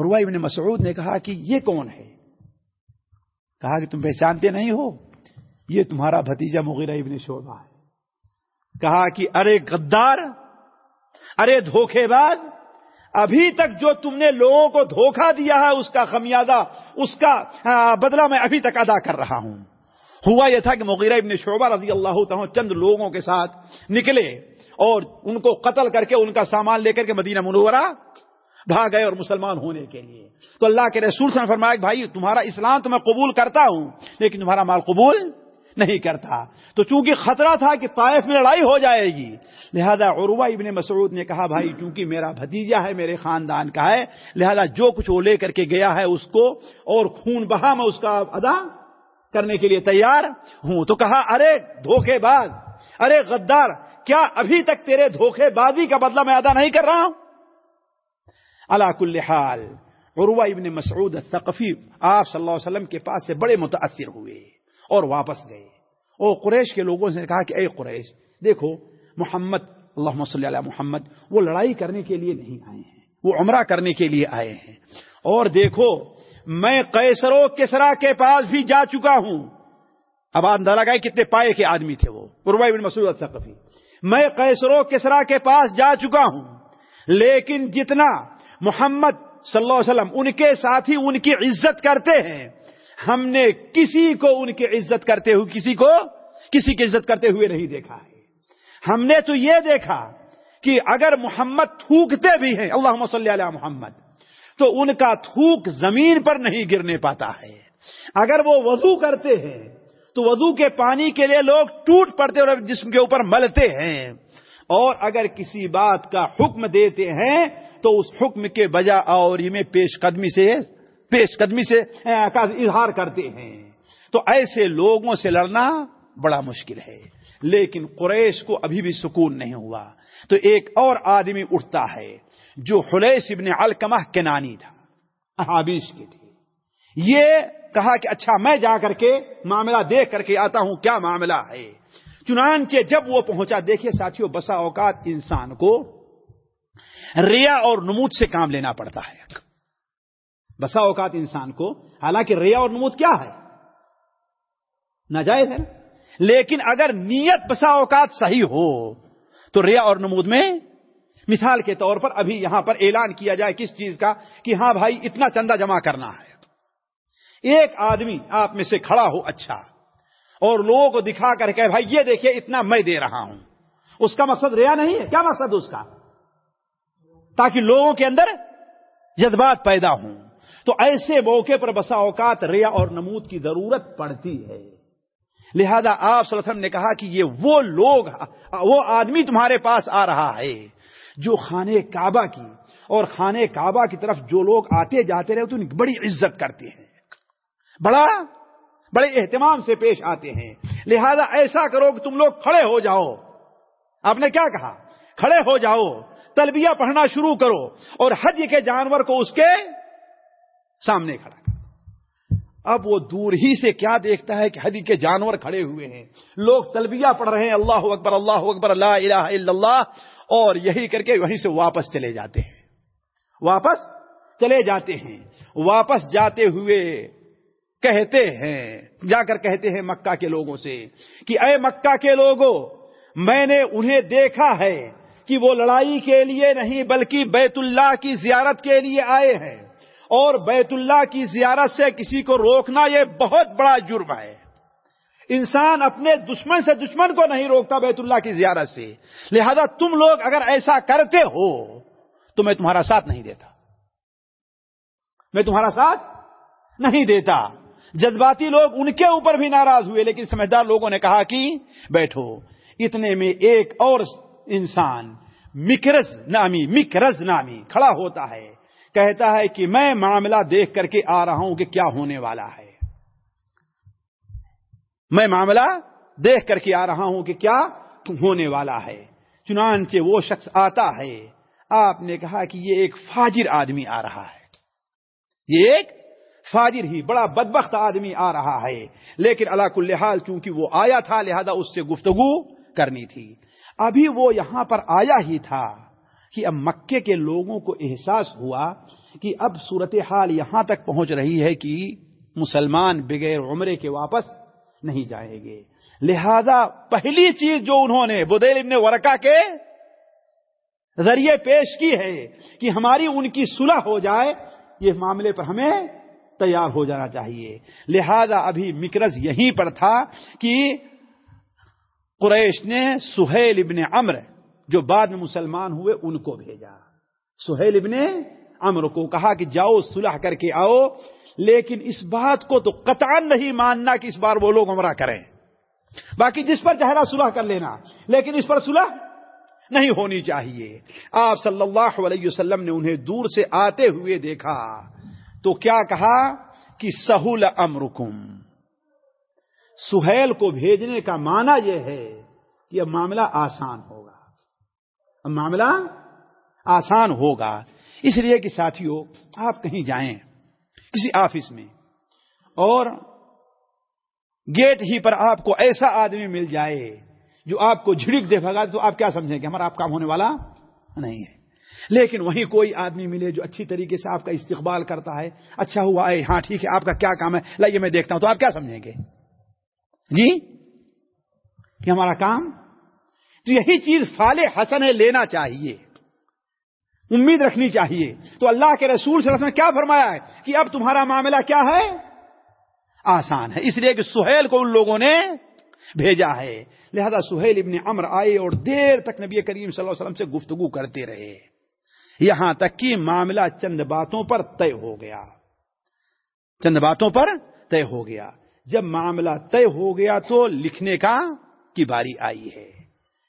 [SPEAKER 2] اور ابن مسعود نے کہا کہ یہ کون ہے کہا کہ تم پہچانتے نہیں ہو یہ تمہارا بھتیجا مغیر ابن شعبہ ہے کہا کہ ارے غدار ارے دھوکے باد ابھی تک جو تم نے لوگوں کو دھوکہ دیا ہے اس کا خمیازہ اس کا بدلہ میں ابھی تک ادا کر رہا ہوں ہوا یہ تھا کہ مغیرہ ابن شعبہ رضی اللہ عنہ چند لوگوں کے ساتھ نکلے اور ان کو قتل کر کے ان کا سامان لے کر کے مدینہ منورہ بھاگ گئے اور مسلمان ہونے کے لیے تو اللہ کے رسول سے فرمایا کہ بھائی تمہارا اسلام تو میں قبول کرتا ہوں لیکن تمہارا مال قبول نہیں کرتا تو چونکہ خطرہ تھا کہ طائف میں لڑائی ہو جائے گی لہذا عروا ابن مسعود نے کہا بھائی چونکہ میرا بھتیجا ہے میرے خاندان کا ہے لہذا جو کچھ وہ لے کر کے گیا ہے اس کو اور خون بہا میں اس کا ادا کرنے کے لیے تیار ہوں تو کہا ارے دھوکے باز ارے غدار کیا ابھی تک تیرے دھوکے بازی کا بدلہ میں ادا نہیں کر رہا ہوں کل حال عروا ابن مسعود الثقفی آپ صلی اللہ علیہ وسلم کے پاس سے بڑے متاثر ہوئے اور واپس گئے اور قریش کے لوگوں سے کہا کہ اے قریش دیکھو محمد اللہ صلی اللہ محمد وہ لڑائی کرنے کے لیے نہیں آئے ہیں وہ عمرہ کرنے کے لیے آئے ہیں اور دیکھو میں قیصر و کسرا کے پاس بھی جا چکا ہوں اب اندازہ لگائے کتنے پائے کے آدمی تھے وہ عروا ابن مسعود الثقفی میں قیصر و کسرا کے پاس جا چکا ہوں لیکن جتنا محمد صلی اللہ علیہ وسلم ان کے ساتھ ہی ان کی عزت کرتے ہیں ہم نے کسی کو ان کی عزت کرتے ہوئے کسی کو کسی کی عزت کرتے ہوئے نہیں دیکھا ہے ہم نے تو یہ دیکھا کہ اگر محمد تھوکتے بھی ہیں اللہ صلی علیہ محمد تو ان کا تھوک زمین پر نہیں گرنے پاتا ہے اگر وہ وضو کرتے ہیں تو وضو کے پانی کے لیے لوگ ٹوٹ پڑتے اور جسم کے اوپر ملتے ہیں اور اگر کسی بات کا حکم دیتے ہیں تو اس حکم کے بجا اور میں پیش قدمی سے پیش قدمی سے اظہار کرتے ہیں تو ایسے لوگوں سے لڑنا بڑا مشکل ہے لیکن قریش کو ابھی بھی سکون نہیں ہوا تو ایک اور آدمی اٹھتا ہے جو حلیس ابن الکمہ کے نانی تھا یہ کہا کہ اچھا میں جا کر کے معاملہ دیکھ کر کے آتا ہوں کیا معاملہ ہے چنانچہ جب وہ پہنچا دیکھیے ساتھیوں بسا اوقات انسان کو ریا اور نمود سے کام لینا پڑتا ہے بسا اوقات انسان کو حالانکہ ریا اور نمود کیا ہے ناجائز ہے لیکن اگر نیت بسا اوقات صحیح ہو تو ریا اور نمود میں مثال کے طور پر ابھی یہاں پر اعلان کیا جائے کس چیز کا کہ ہاں بھائی اتنا چندہ جمع کرنا ہے ایک آدمی آپ میں سے کھڑا ہو اچھا اور لوگوں کو دکھا کر کہ بھائی یہ دیکھیے اتنا میں دے رہا ہوں اس کا مقصد ریا نہیں ہے کیا مقصد اس کا تاکہ لوگوں کے اندر جذبات پیدا ہوں تو ایسے موقع پر بسا اوقات ریا اور نمود کی ضرورت پڑتی ہے لہذا آپ صلی اللہ علیہ وسلم نے کہا کہ یہ وہ لوگ وہ آدمی تمہارے پاس آ رہا ہے جو خانے کعبہ کی اور خانے کعبہ کی طرف جو لوگ آتے جاتے رہے تو ان کی بڑی عزت کرتے ہیں بڑا بڑے اہتمام سے پیش آتے ہیں لہذا ایسا کرو کہ تم لوگ کھڑے ہو جاؤ آپ نے کیا کہا کھڑے ہو جاؤ تلبیہ پڑھنا شروع کرو اور حج کے جانور کو اس کے سامنے کھڑا کرو اب وہ دور ہی سے کیا دیکھتا ہے کہ حدی کے جانور کھڑے ہوئے ہیں لوگ تلبیہ پڑھ رہے ہیں اللہ اکبر اللہ اکبر الہ الا اللہ اور یہی کر کے وہیں سے واپس چلے جاتے ہیں واپس چلے جاتے ہیں واپس جاتے ہوئے کہتے ہیں جا کر کہتے ہیں مکہ کے لوگوں سے کہ اے مکہ کے لوگوں میں نے انہیں دیکھا ہے کہ وہ لڑائی کے لیے نہیں بلکہ بیت اللہ کی زیارت کے لیے آئے ہیں اور بیت اللہ کی زیارت سے کسی کو روکنا یہ بہت بڑا جرم ہے انسان اپنے دشمن سے دشمن کو نہیں روکتا بیت اللہ کی زیارت سے لہذا تم لوگ اگر ایسا کرتے ہو تو میں تمہارا ساتھ نہیں دیتا میں تمہارا ساتھ نہیں دیتا جذباتی لوگ ان کے اوپر بھی ناراض ہوئے لیکن سمجھدار لوگوں نے کہا کہ بیٹھو اتنے میں ایک اور انسان مکرز نامی مکرز نامی کھڑا ہوتا ہے کہتا ہے کہ میں معاملہ دیکھ کر کے آ رہا ہوں کہ کیا ہونے والا ہے میں معاملہ دیکھ کر کے آ رہا ہوں کہ کیا ہونے والا ہے چنانچہ وہ شخص آتا ہے آپ نے کہا کہ یہ ایک فاجر آدمی آ رہا ہے یہ ایک فاجر ہی بڑا بدبخت آدمی آ رہا ہے لیکن اللہ کل حال کیونکہ وہ آیا تھا لہذا اس سے گفتگو کرنی تھی ابھی وہ یہاں پر آیا ہی تھا کہ اب مکے کے لوگوں کو احساس ہوا کہ اب صورت حال یہاں تک پہنچ رہی ہے کہ مسلمان بغیر عمرے کے واپس نہیں جائیں گے لہذا پہلی چیز جو انہوں نے بدیل ابن ورکا کے ذریعے پیش کی ہے کہ ہماری ان کی صلح ہو جائے یہ معاملے پر ہمیں تیار ہو جانا چاہیے لہذا ابھی مکرز یہیں پر تھا کہ قریش نے سہیل ابن امر جو بعد میں مسلمان ہوئے ان کو بھیجا سہیل ابن امر کو کہا کہ جاؤ سلح کر کے آؤ لیکن اس بات کو تو قطع نہیں ماننا کہ اس بار وہ لوگ عمرہ کریں باقی جس پر چہرہ سلح کر لینا لیکن اس پر سلح نہیں ہونی چاہیے آپ صلی اللہ علیہ وسلم نے انہیں دور سے آتے ہوئے دیکھا تو کیا کہا کہ سہول امرکم سہیل کو بھیجنے کا معنی یہ ہے کہ اب معاملہ آسان ہوگا اب معاملہ آسان ہوگا اس لیے کہ ساتھیوں آپ کہیں جائیں کسی آفس میں اور گیٹ ہی پر آپ کو ایسا آدمی مل جائے جو آپ کو جھڑک دے بھگا تو آپ کیا سمجھیں گے ہمارا آپ کام ہونے والا نہیں ہے لیکن وہیں کوئی آدمی ملے جو اچھی طریقے سے آپ کا استقبال کرتا ہے اچھا ہوا ہے ہاں ٹھیک ہے آپ کا کیا کام ہے لائیے میں دیکھتا ہوں تو آپ کیا سمجھیں گے جی ہمارا کام تو یہی چیز حسن ہے لینا چاہیے امید رکھنی چاہیے تو اللہ کے رسول صلی علیہ وسلم نے کیا فرمایا ہے کہ اب تمہارا معاملہ کیا ہے آسان ہے اس لیے کہ سہیل کو ان لوگوں نے بھیجا ہے لہذا سہیل ابن امر آئے اور دیر تک نبی کریم صلی اللہ علیہ وسلم سے گفتگو کرتے رہے یہاں تک کہ معاملہ چند باتوں پر طے ہو گیا چند باتوں پر طے ہو گیا جب معاملہ طے ہو گیا تو لکھنے کا کی باری آئی ہے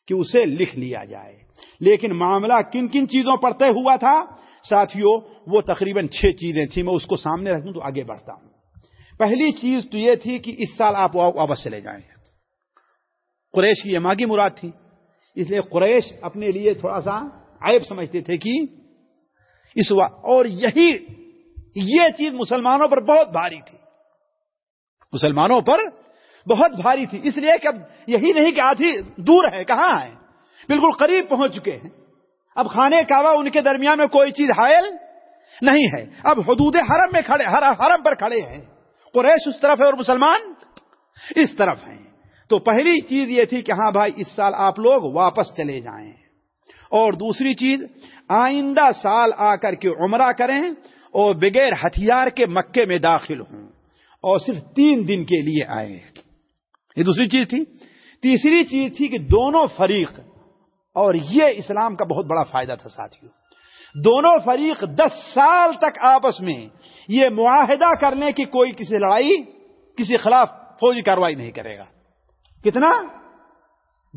[SPEAKER 2] کہ اسے لکھ لیا جائے لیکن معاملہ کن کن چیزوں پر طے ہوا تھا ساتھیوں وہ تقریباً چھ چیزیں تھیں میں اس کو سامنے رکھوں تو آگے بڑھتا ہوں پہلی چیز تو یہ تھی کہ اس سال آپ واپس چلے جائیں قریش کی یہ ماگی مراد تھی اس لیے قریش اپنے لیے تھوڑا سا عیب سمجھتے تھے کہ اس اور یہی یہ چیز مسلمانوں پر بہت بھاری تھی مسلمانوں پر بہت بھاری تھی اس لیے کہ اب یہی نہیں کہ آدھی دور ہے کہاں ہے بالکل قریب پہنچ چکے ہیں اب خانے کعبہ ان کے درمیان میں کوئی چیز حائل نہیں ہے اب حدود حرم میں کھڑے حرم پر کھڑے ہیں قریش اس طرف ہے اور مسلمان اس طرف ہیں تو پہلی چیز یہ تھی کہ ہاں بھائی اس سال آپ لوگ واپس چلے جائیں اور دوسری چیز آئندہ سال آ کر کے عمرہ کریں اور بغیر ہتھیار کے مکے میں داخل ہوں اور صرف تین دن کے لیے آئے یہ دوسری چیز تھی تیسری چیز تھی کہ دونوں فریق اور یہ اسلام کا بہت بڑا فائدہ تھا ساتھیوں دونوں فریق دس سال تک آپس میں یہ معاہدہ کرنے کی کوئی کسی لڑائی کسی خلاف فوجی کاروائی نہیں کرے گا کتنا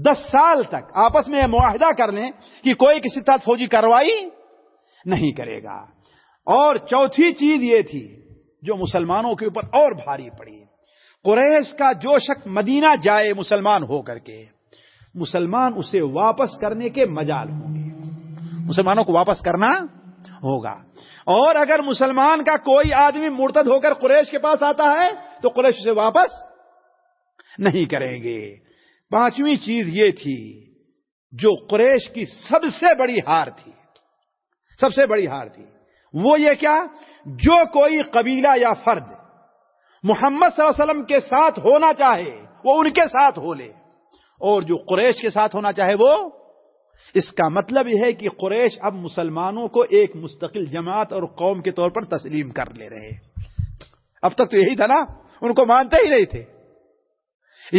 [SPEAKER 2] دس سال تک آپس میں یہ معاہدہ کرنے کی کوئی کسی طرح فوجی کاروائی نہیں کرے گا اور چوتھی چیز یہ تھی جو مسلمانوں کے اوپر اور بھاری پڑی قریش کا جو شک مدینہ جائے مسلمان ہو کر کے مسلمان اسے واپس کرنے کے مجال ہوں گے مسلمانوں کو واپس کرنا ہوگا اور اگر مسلمان کا کوئی آدمی مرتد ہو کر قریش کے پاس آتا ہے تو قریش اسے واپس نہیں کریں گے پانچویں چیز یہ تھی جو قریش کی سب سے بڑی ہار تھی سب سے بڑی ہار تھی وہ یہ کیا جو کوئی قبیلہ یا فرد محمد صلی اللہ علیہ وسلم کے ساتھ ہونا چاہے وہ ان کے ساتھ ہو لے اور جو قریش کے ساتھ ہونا چاہے وہ اس کا مطلب یہ ہے کہ قریش اب مسلمانوں کو ایک مستقل جماعت اور قوم کے طور پر تسلیم کر لے رہے اب تک تو یہی تھا نا ان کو مانتے ہی نہیں تھے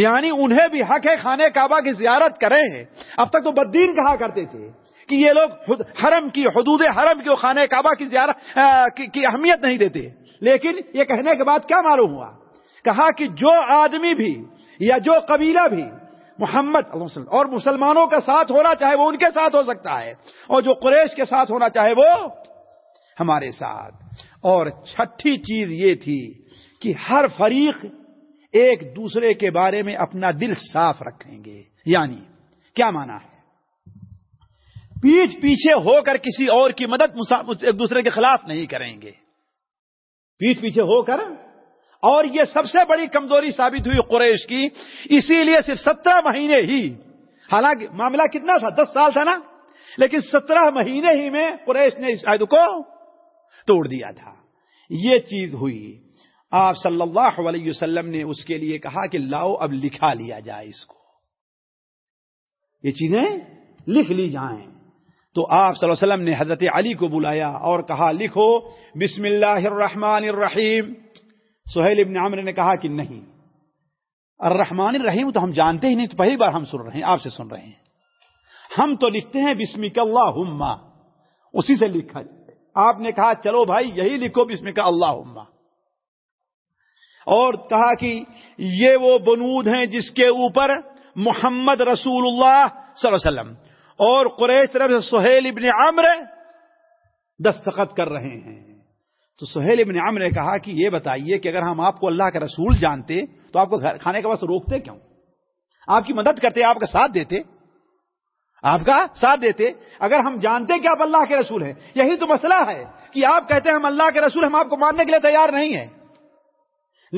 [SPEAKER 2] یعنی انہیں بھی حق ہے خانے کعبہ کی زیارت کریں ہیں اب تک تو بدین کہا کرتے تھے کہ یہ لوگ حرم کی حدود حرم کی خانہ کعبہ کی زیارت کی اہمیت نہیں دیتے لیکن یہ کہنے کے بعد کیا معلوم ہوا کہا کہ جو آدمی بھی یا جو قبیلہ بھی محمد اور مسلمانوں کا ساتھ ہونا چاہے وہ ان کے ساتھ ہو سکتا ہے اور جو قریش کے ساتھ ہونا چاہے وہ ہمارے ساتھ اور چھٹی چیز یہ تھی کہ ہر فریق ایک دوسرے کے بارے میں اپنا دل صاف رکھیں گے یعنی کیا مانا ہے پیٹ پیچھے ہو کر کسی اور کی مدد ایک دوسرے کے خلاف نہیں کریں گے پیٹ پیچھے ہو کر اور یہ سب سے بڑی کمزوری ثابت ہوئی قریش کی اسی لیے صرف سترہ مہینے ہی حالانکہ معاملہ کتنا تھا دس سال تھا نا لیکن سترہ مہینے ہی میں قریش نے اس کو توڑ دیا تھا یہ چیز ہوئی آپ صلی اللہ علیہ وسلم نے اس کے لیے کہا کہ لاؤ اب لکھا لیا جائے اس کو یہ چیزیں لکھ لی جائیں تو آپ صلی اللہ علیہ وسلم نے حضرت علی کو بلایا اور کہا لکھو بسم اللہ الرحمن الرحیم سہیل ابن نے کہا کہ نہیں الرحمن الرحیم تو ہم جانتے ہی نہیں تو پہلی بار ہم سن رہے ہیں آپ سے سن رہے ہیں ہم تو لکھتے ہیں بسم کے اللہ اسی سے لکھا آپ نے کہا چلو بھائی یہی لکھو بسم کا اللہ اور کہا کہ یہ وہ بنود ہیں جس کے اوپر محمد رسول اللہ صلی اللہ علیہ وسلم اور قریش طرف سے سہیل ابن عمر دستخط کر رہے ہیں تو سہیل ابن عمر نے کہا کہ یہ بتائیے کہ اگر ہم آپ کو اللہ کے رسول جانتے تو آپ کو کھانے کے بس روکتے کیوں آپ کی مدد کرتے آپ کا ساتھ دیتے آپ کا ساتھ دیتے اگر ہم جانتے کہ آپ اللہ کے رسول ہیں یہی تو مسئلہ ہے کہ آپ کہتے ہیں ہم اللہ کے رسول ہم آپ کو ماننے کے لیے تیار نہیں ہیں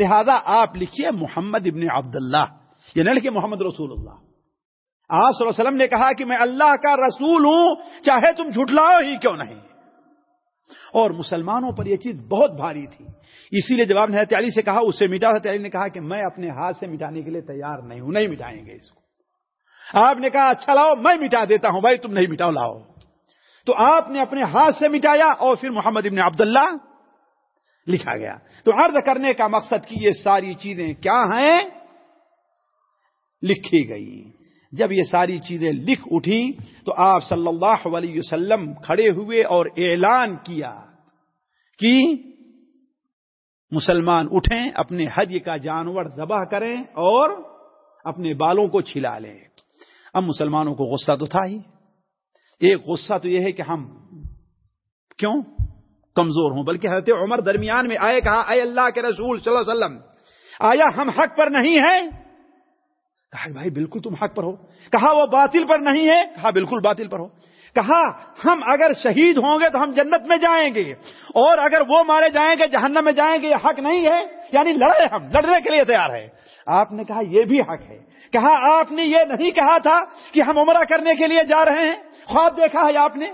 [SPEAKER 2] لہذا آپ لکھئے محمد ابن عبد اللہ نہ لکھیے محمد رسول اللہ آپ صلی اللہ علیہ وسلم نے کہا کہ میں اللہ کا رسول ہوں چاہے تم جھٹلاؤ ہی کیوں نہیں اور مسلمانوں پر یہ چیز بہت بھاری تھی اسی لیے جب علی سے کہا اس سے میں اپنے ہاتھ سے مٹانے کے لیے تیار نہیں ہوں نہیں مٹائیں گے اس کو آپ نے کہا اچھا لاؤ میں مٹا دیتا ہوں بھائی تم نہیں مٹاؤ لاؤ تو آپ نے اپنے ہاتھ سے مٹایا اور پھر محمد ابن عبداللہ لکھا گیا تو عرض کرنے کا مقصد کی یہ ساری چیزیں کیا ہیں لکھی گئی جب یہ ساری چیزیں لکھ اٹھی تو آپ صلی اللہ علیہ وسلم کھڑے ہوئے اور اعلان کیا کہ مسلمان اٹھیں اپنے حج کا جانور ذبح کریں اور اپنے بالوں کو چھلا لیں اب مسلمانوں کو غصہ تو تھا ہی ایک غصہ تو یہ ہے کہ ہم کیوں کمزور ہوں بلکہ حضرت عمر درمیان میں آئے کہا اے اللہ کے رسول صلی اللہ علیہ وسلم آیا ہم حق پر نہیں ہیں کہا بھائی بالکل تم حق پر ہو کہا وہ باطل پر نہیں ہے کہا بالکل باطل پر ہو کہا ہم اگر شہید ہوں گے تو ہم جنت میں جائیں گے اور اگر وہ مارے جائیں گے جہنم میں جائیں گے یہ حق نہیں ہے یعنی لڑے ہم لڑنے کے لیے تیار ہے آپ نے کہا یہ بھی حق ہے کہا آپ نے یہ نہیں کہا تھا کہ ہم عمرہ کرنے کے لیے جا رہے ہیں خواب دیکھا ہے آپ نے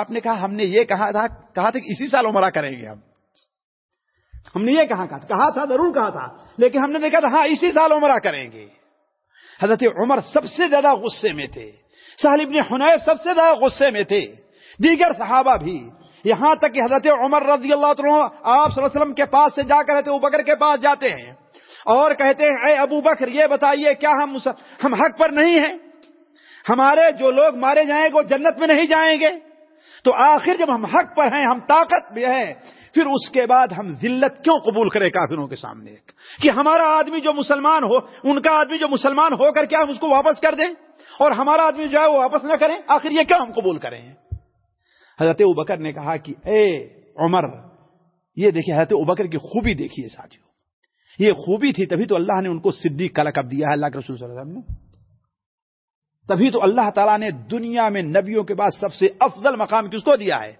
[SPEAKER 2] آپ نے کہا ہم نے یہ کہا تھا کہا تھا کہ اسی سال عمرہ کریں گے ہم ہم نے یہ کہا کہا تھا ضرور کہا تھا لیکن ہم نے دیکھا تھا ہاں اسی سال عمرہ کریں گے حضرت عمر سب سے زیادہ غصے میں تھے سہل ابن حنیف سب سے زیادہ غصے میں تھے دیگر صحابہ بھی یہاں تک کہ حضرت عمر رضی اللہ عنہ آپ صلی اللہ علیہ وسلم کے پاس سے جا کر رہتے بکر کے پاس جاتے ہیں اور کہتے ہیں اے ابو بکر یہ بتائیے کیا ہم ہم حق پر نہیں ہیں ہمارے جو لوگ مارے جائیں گے وہ جنت میں نہیں جائیں گے تو آخر جب ہم حق پر ہیں ہم طاقت بھی ہیں پھر اس کے بعد ہم ذلت کیوں قبول کریں کافروں کے سامنے کہ ہمارا آدمی جو مسلمان ہو ان کا آدمی جو مسلمان ہو کر کیا ہم اس کو واپس کر دیں اور ہمارا آدمی جو ہے وہ واپس نہ کریں آخر یہ ہم قبول کریں حضرت ابکر نے کہا کہ اے عمر یہ حضرت ابکر کی خوبی دیکھیے ساتھی یہ خوبی تھی تبھی تو اللہ نے ان کو صدیق کا لقب دیا ہے اللہ کے رسول صلی اللہ علیہ وسلم نے تبھی تو اللہ تعالیٰ نے دنیا میں نبیوں کے بعد سب سے افضل مقام کس کو دیا ہے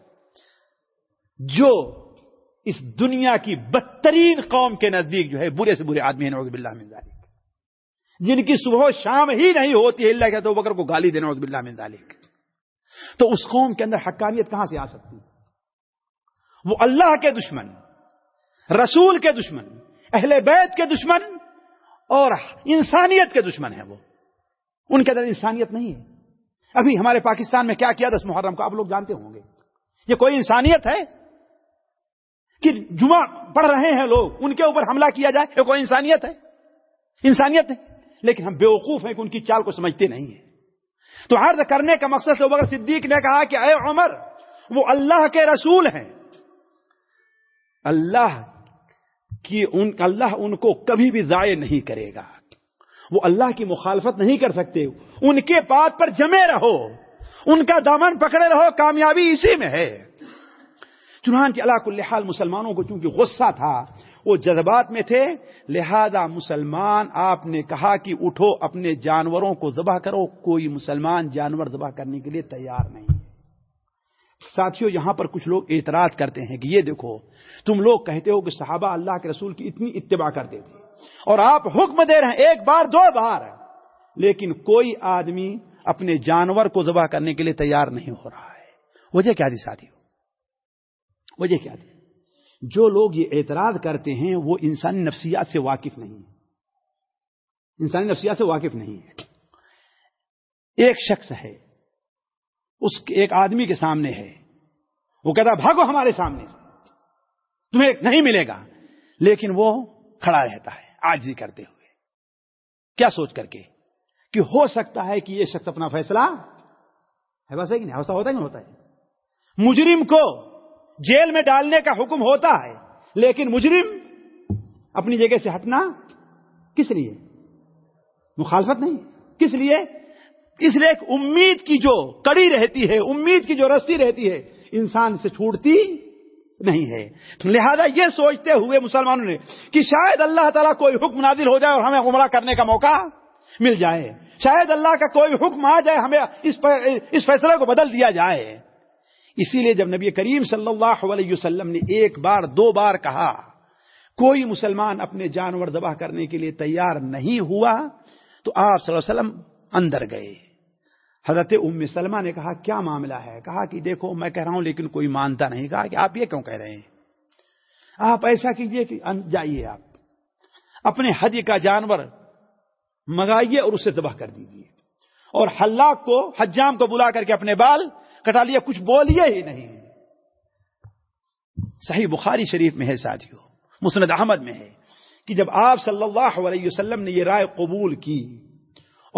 [SPEAKER 2] جو اس دنیا کی بدترین قوم کے نزدیک جو ہے برے سے برے آدمی ہیں باللہ بلّہ ذالک جن کی صبح و شام ہی نہیں ہوتی ہے اللہ کہتے ہو گالی دینا بلّہ ذالک تو اس قوم کے اندر حقانیت کہاں سے آ سکتی وہ اللہ کے دشمن رسول کے دشمن اہل بیت کے دشمن اور انسانیت کے دشمن ہیں وہ ان کے اندر انسانیت نہیں ہے ابھی ہمارے پاکستان میں کیا کیا دس محرم کو آپ لوگ جانتے ہوں گے یہ کوئی انسانیت ہے کہ جمعہ پڑھ رہے ہیں لوگ ان کے اوپر حملہ کیا جائے یہ کوئی انسانیت ہے انسانیت ہے لیکن ہم بے وقوف ہیں کہ ان کی چال کو سمجھتے نہیں ہیں تو عرض کرنے کا مقصد سے بغیر صدیق نے کہا کہ اے عمر وہ اللہ کے رسول ہیں اللہ کی ان اللہ ان کو کبھی بھی ضائع نہیں کرے گا وہ اللہ کی مخالفت نہیں کر سکتے ان کے بات پر جمے رہو ان کا دامن پکڑے رہو کامیابی اسی میں ہے چنانچہ اللہ علاق الہذ مسلمانوں کو چونکہ غصہ تھا وہ جذبات میں تھے لہذا مسلمان آپ نے کہا کہ اٹھو اپنے جانوروں کو ذبح کرو کوئی مسلمان جانور ذبح کرنے کے لیے تیار نہیں ہے ساتھیوں یہاں پر کچھ لوگ اعتراض کرتے ہیں کہ یہ دیکھو تم لوگ کہتے ہو کہ صحابہ اللہ کے رسول کی اتنی اتباع کرتے تھے اور آپ حکم دے رہے ہیں ایک بار دو بار لیکن کوئی آدمی اپنے جانور کو ذبح کرنے کے لیے تیار نہیں ہو رہا ہے وجہ کیا تھی ساتھی وجہ کیا تھی جو لوگ یہ اعتراض کرتے ہیں وہ انسانی نفسیات سے واقف نہیں ہے انسانی نفسیات سے واقف نہیں ہے ایک شخص ہے اس کے ایک آدمی سامنے ہے وہ کہتا بھاگو ہمارے سامنے سے تمہیں نہیں ملے گا لیکن وہ کھڑا رہتا ہے آج ہی کرتے ہوئے کیا سوچ کر کے کہ ہو سکتا ہے کہ یہ شخص اپنا فیصلہ ہے بس ہے کہ نہیں ہوتا ہے کہ نہیں ہوتا ہے مجرم کو جیل میں ڈالنے کا حکم ہوتا ہے لیکن مجرم اپنی جگہ سے ہٹنا کس لیے مخالفت نہیں کس لیے اس لیے ایک امید کی جو کڑی رہتی ہے امید کی جو رسی رہتی ہے انسان سے چھوٹتی نہیں ہے لہذا یہ سوچتے ہوئے مسلمانوں نے کہ شاید اللہ تعالیٰ کوئی حکم نازل ہو جائے اور ہمیں عمرہ کرنے کا موقع مل جائے شاید اللہ کا کوئی حکم آ جائے ہمیں اس فیصلے کو بدل دیا جائے اسی لیے جب نبی کریم صلی اللہ علیہ وسلم نے ایک بار دو بار کہا کوئی مسلمان اپنے جانور دبا کرنے کے لیے تیار نہیں ہوا تو آپ صلی اللہ علیہ وسلم اندر گئے حضرت ام سلمہ نے کہا کیا معاملہ ہے کہا کہ دیکھو میں کہہ رہا ہوں لیکن کوئی مانتا نہیں کہا کہ آپ یہ کیوں کہہ رہے ہیں آپ ایسا کیجئے کہ جائیے آپ اپنے حج کا جانور منگائیے اور اسے دبا کر دیجیے اور حلاق کو حجام کو بلا کر کے اپنے بال کٹا لیا کچھ بولیا ہی نہیں صحیح بخاری شریف میں ہے ساتھیوں مسند احمد میں ہے کہ جب آپ صلی اللہ علیہ وسلم نے یہ رائے قبول کی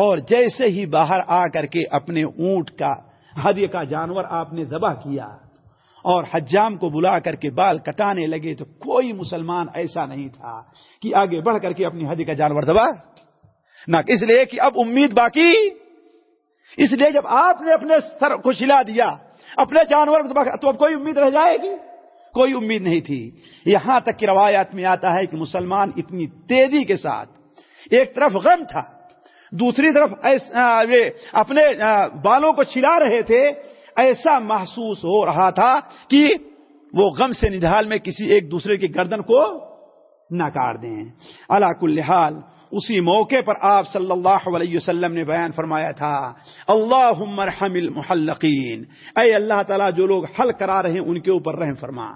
[SPEAKER 2] اور جیسے ہی باہر آ کر کے اپنے اونٹ کا ہدیہ کا جانور آپ نے ذبح کیا اور حجام کو بلا کر کے بال کٹانے لگے تو کوئی مسلمان ایسا نہیں تھا کہ آگے بڑھ کر کے اپنی ہدیہ کا جانور ذبح نہ اس لیے کہ اب امید باقی اس لیے جب آپ نے اپنے سر کو چلا دیا اپنے جانور کو تو اب کوئی امید رہ جائے گی کوئی امید نہیں تھی یہاں تک کہ روایت میں آتا ہے کہ مسلمان اتنی تیزی کے ساتھ ایک طرف غم تھا دوسری طرف اپنے بالوں کو چلا رہے تھے ایسا محسوس ہو رہا تھا کہ وہ غم سے ندال میں کسی ایک دوسرے کی گردن کو کاٹ دیں کل حال اسی موقع پر آپ صلی اللہ علیہ وسلم نے بیان فرمایا تھا اللہ مرحم المحلقین اے اللہ تعالیٰ جو لوگ حل کرا رہے ہیں ان کے اوپر رحم فرما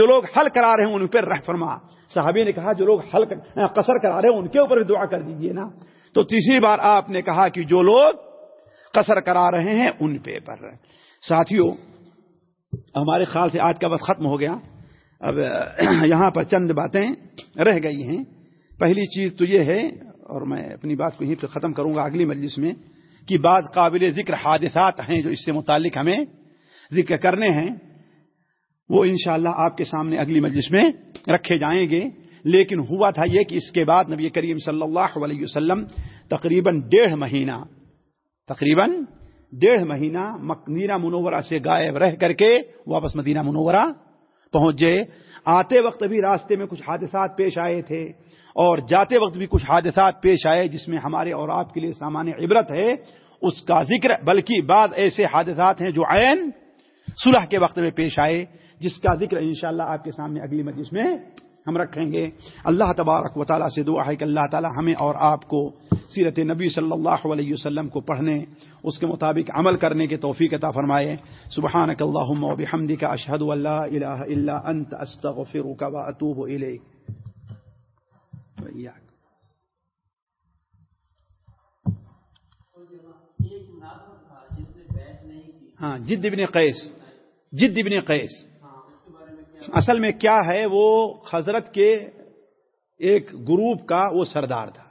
[SPEAKER 2] جو لوگ حل کرا رہے ہیں ان پر رحم فرما صحابی نے کہا جو لوگ حل قصر کرا رہے ہیں ان کے اوپر دعا کر دیجیے نا تو تیسری بار آپ نے کہا کہ جو لوگ قصر کرا رہے ہیں ان پہ پر ساتھیوں ہمارے خیال سے آج کا وقت ختم ہو گیا اب یہاں پر چند باتیں رہ گئی ہیں پہلی چیز تو یہ ہے اور میں اپنی بات کو یہیں پہ ختم کروں گا اگلی مجلس میں کہ بعض قابل ذکر حادثات ہیں جو اس سے متعلق ہمیں ذکر کرنے ہیں وہ انشاءاللہ اللہ آپ کے سامنے اگلی مجلس میں رکھے جائیں گے لیکن ہوا تھا یہ کہ اس کے بعد نبی کریم صلی اللہ علیہ وسلم تقریباً ڈیڑھ مہینہ تقریباً ڈیڑھ مہینہ مدینہ منورہ سے غائب رہ کر کے واپس مدینہ منورہ پہنچ گئے آتے وقت بھی راستے میں کچھ حادثات پیش آئے تھے اور جاتے وقت بھی کچھ حادثات پیش آئے جس میں ہمارے اور آپ کے لیے سامان عبرت ہے اس کا ذکر بلکہ بعض ایسے حادثات ہیں جو عین صلح کے وقت میں پیش آئے جس کا ذکر انشاءاللہ اللہ آپ کے سامنے اگلی مجلس میں ہم رکھیں گے اللہ تبارک و تعالیٰ سے دعا ہے کہ اللہ تعالیٰ ہمیں اور آپ کو سیرت نبی صلی اللہ علیہ وسلم کو پڑھنے اس کے مطابق عمل کرنے کے توفیق عطا فرمائے سبحان کے اللہ کا اتوب اللہ ہاں جد ابن قیس جد ابن قیس اصل میں کیا ہے وہ حضرت کے ایک گروپ کا وہ سردار تھا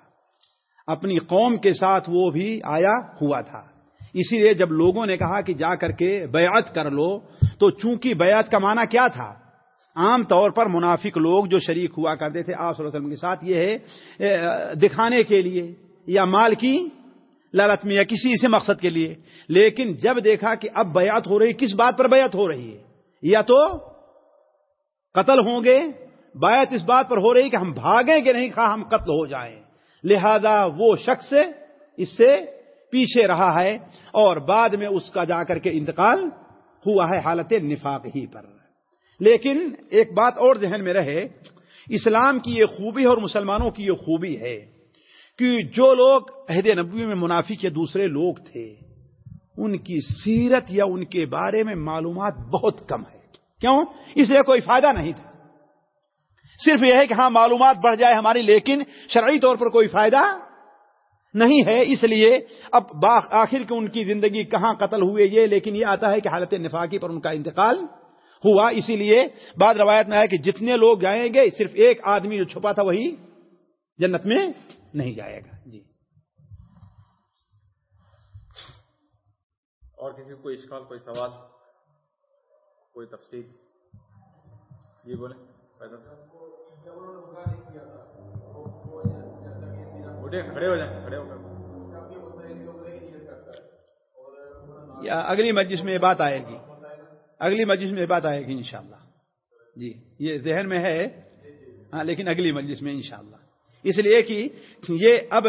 [SPEAKER 2] اپنی قوم کے ساتھ وہ بھی آیا ہوا تھا اسی لیے جب لوگوں نے کہا کہ جا کر کے بیعت کر لو تو چونکہ بیعت کا معنی کیا تھا عام طور پر منافق لوگ جو شریک ہوا کرتے تھے آپ صلی اللہ علیہ وسلم کے ساتھ یہ ہے دکھانے کے لیے یا مال کی لالت میں یا کسی اسے مقصد کے لیے لیکن جب دیکھا کہ اب بیعت ہو رہی کس بات پر بیعت ہو رہی ہے یا تو قتل ہوں گے بیعت اس بات پر ہو رہی کہ ہم بھاگیں گے نہیں خواہ ہم قتل ہو جائیں لہذا وہ شخص اس سے پیچھے رہا ہے اور بعد میں اس کا جا کر کے انتقال ہوا ہے حالت نفاق ہی پر لیکن ایک بات اور ذہن میں رہے اسلام کی یہ خوبی اور مسلمانوں کی یہ خوبی ہے کہ جو لوگ عہد نبوی میں منافی کے دوسرے لوگ تھے ان کی سیرت یا ان کے بارے میں معلومات بہت کم ہے کیوں اس لیے کوئی فائدہ نہیں تھا صرف یہ ہے کہ ہاں معلومات بڑھ جائے ہماری لیکن شرعی طور پر کوئی فائدہ نہیں ہے اس لیے اب آخر کہ ان کی زندگی کہاں قتل ہوئے یہ لیکن یہ آتا ہے کہ حالت نفاقی پر ان کا انتقال ہوا اسی لیے بعد روایت میں آیا کہ جتنے لوگ جائیں گے صرف ایک آدمی جو چھپا تھا وہی جنت میں
[SPEAKER 1] نہیں جائے گا جی اور کسی کوئی اشکال کوئی سوال کوئی تفصیل جی بولے اگلی مجلس میں یہ بات آئے گی
[SPEAKER 2] اگلی مجلس میں یہ بات آئے گی انشاءاللہ جی یہ ذہن میں ہے ہاں لیکن اگلی مجلس میں انشاءاللہ اس لیے کہ یہ اب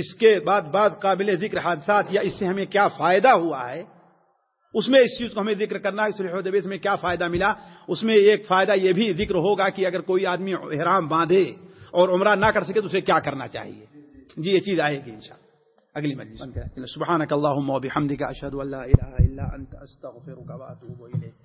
[SPEAKER 2] اس کے بعد بعد قابل ذکر حادثات یا اس سے ہمیں کیا فائدہ ہوا ہے اس میں اس چیز کو ہمیں ذکر کرنا ہے سلیح دی میں کیا فائدہ ملا اس میں ایک فائدہ یہ بھی ذکر ہوگا کہ اگر کوئی آدمی احرام باندھے اور عمرہ نہ کر سکے تو اسے کیا کرنا چاہیے جی یہ چیز آئے گی انشاءاللہ اگلی مجلس ان مہینے صبح اک اللہ موبائل اشد اللہ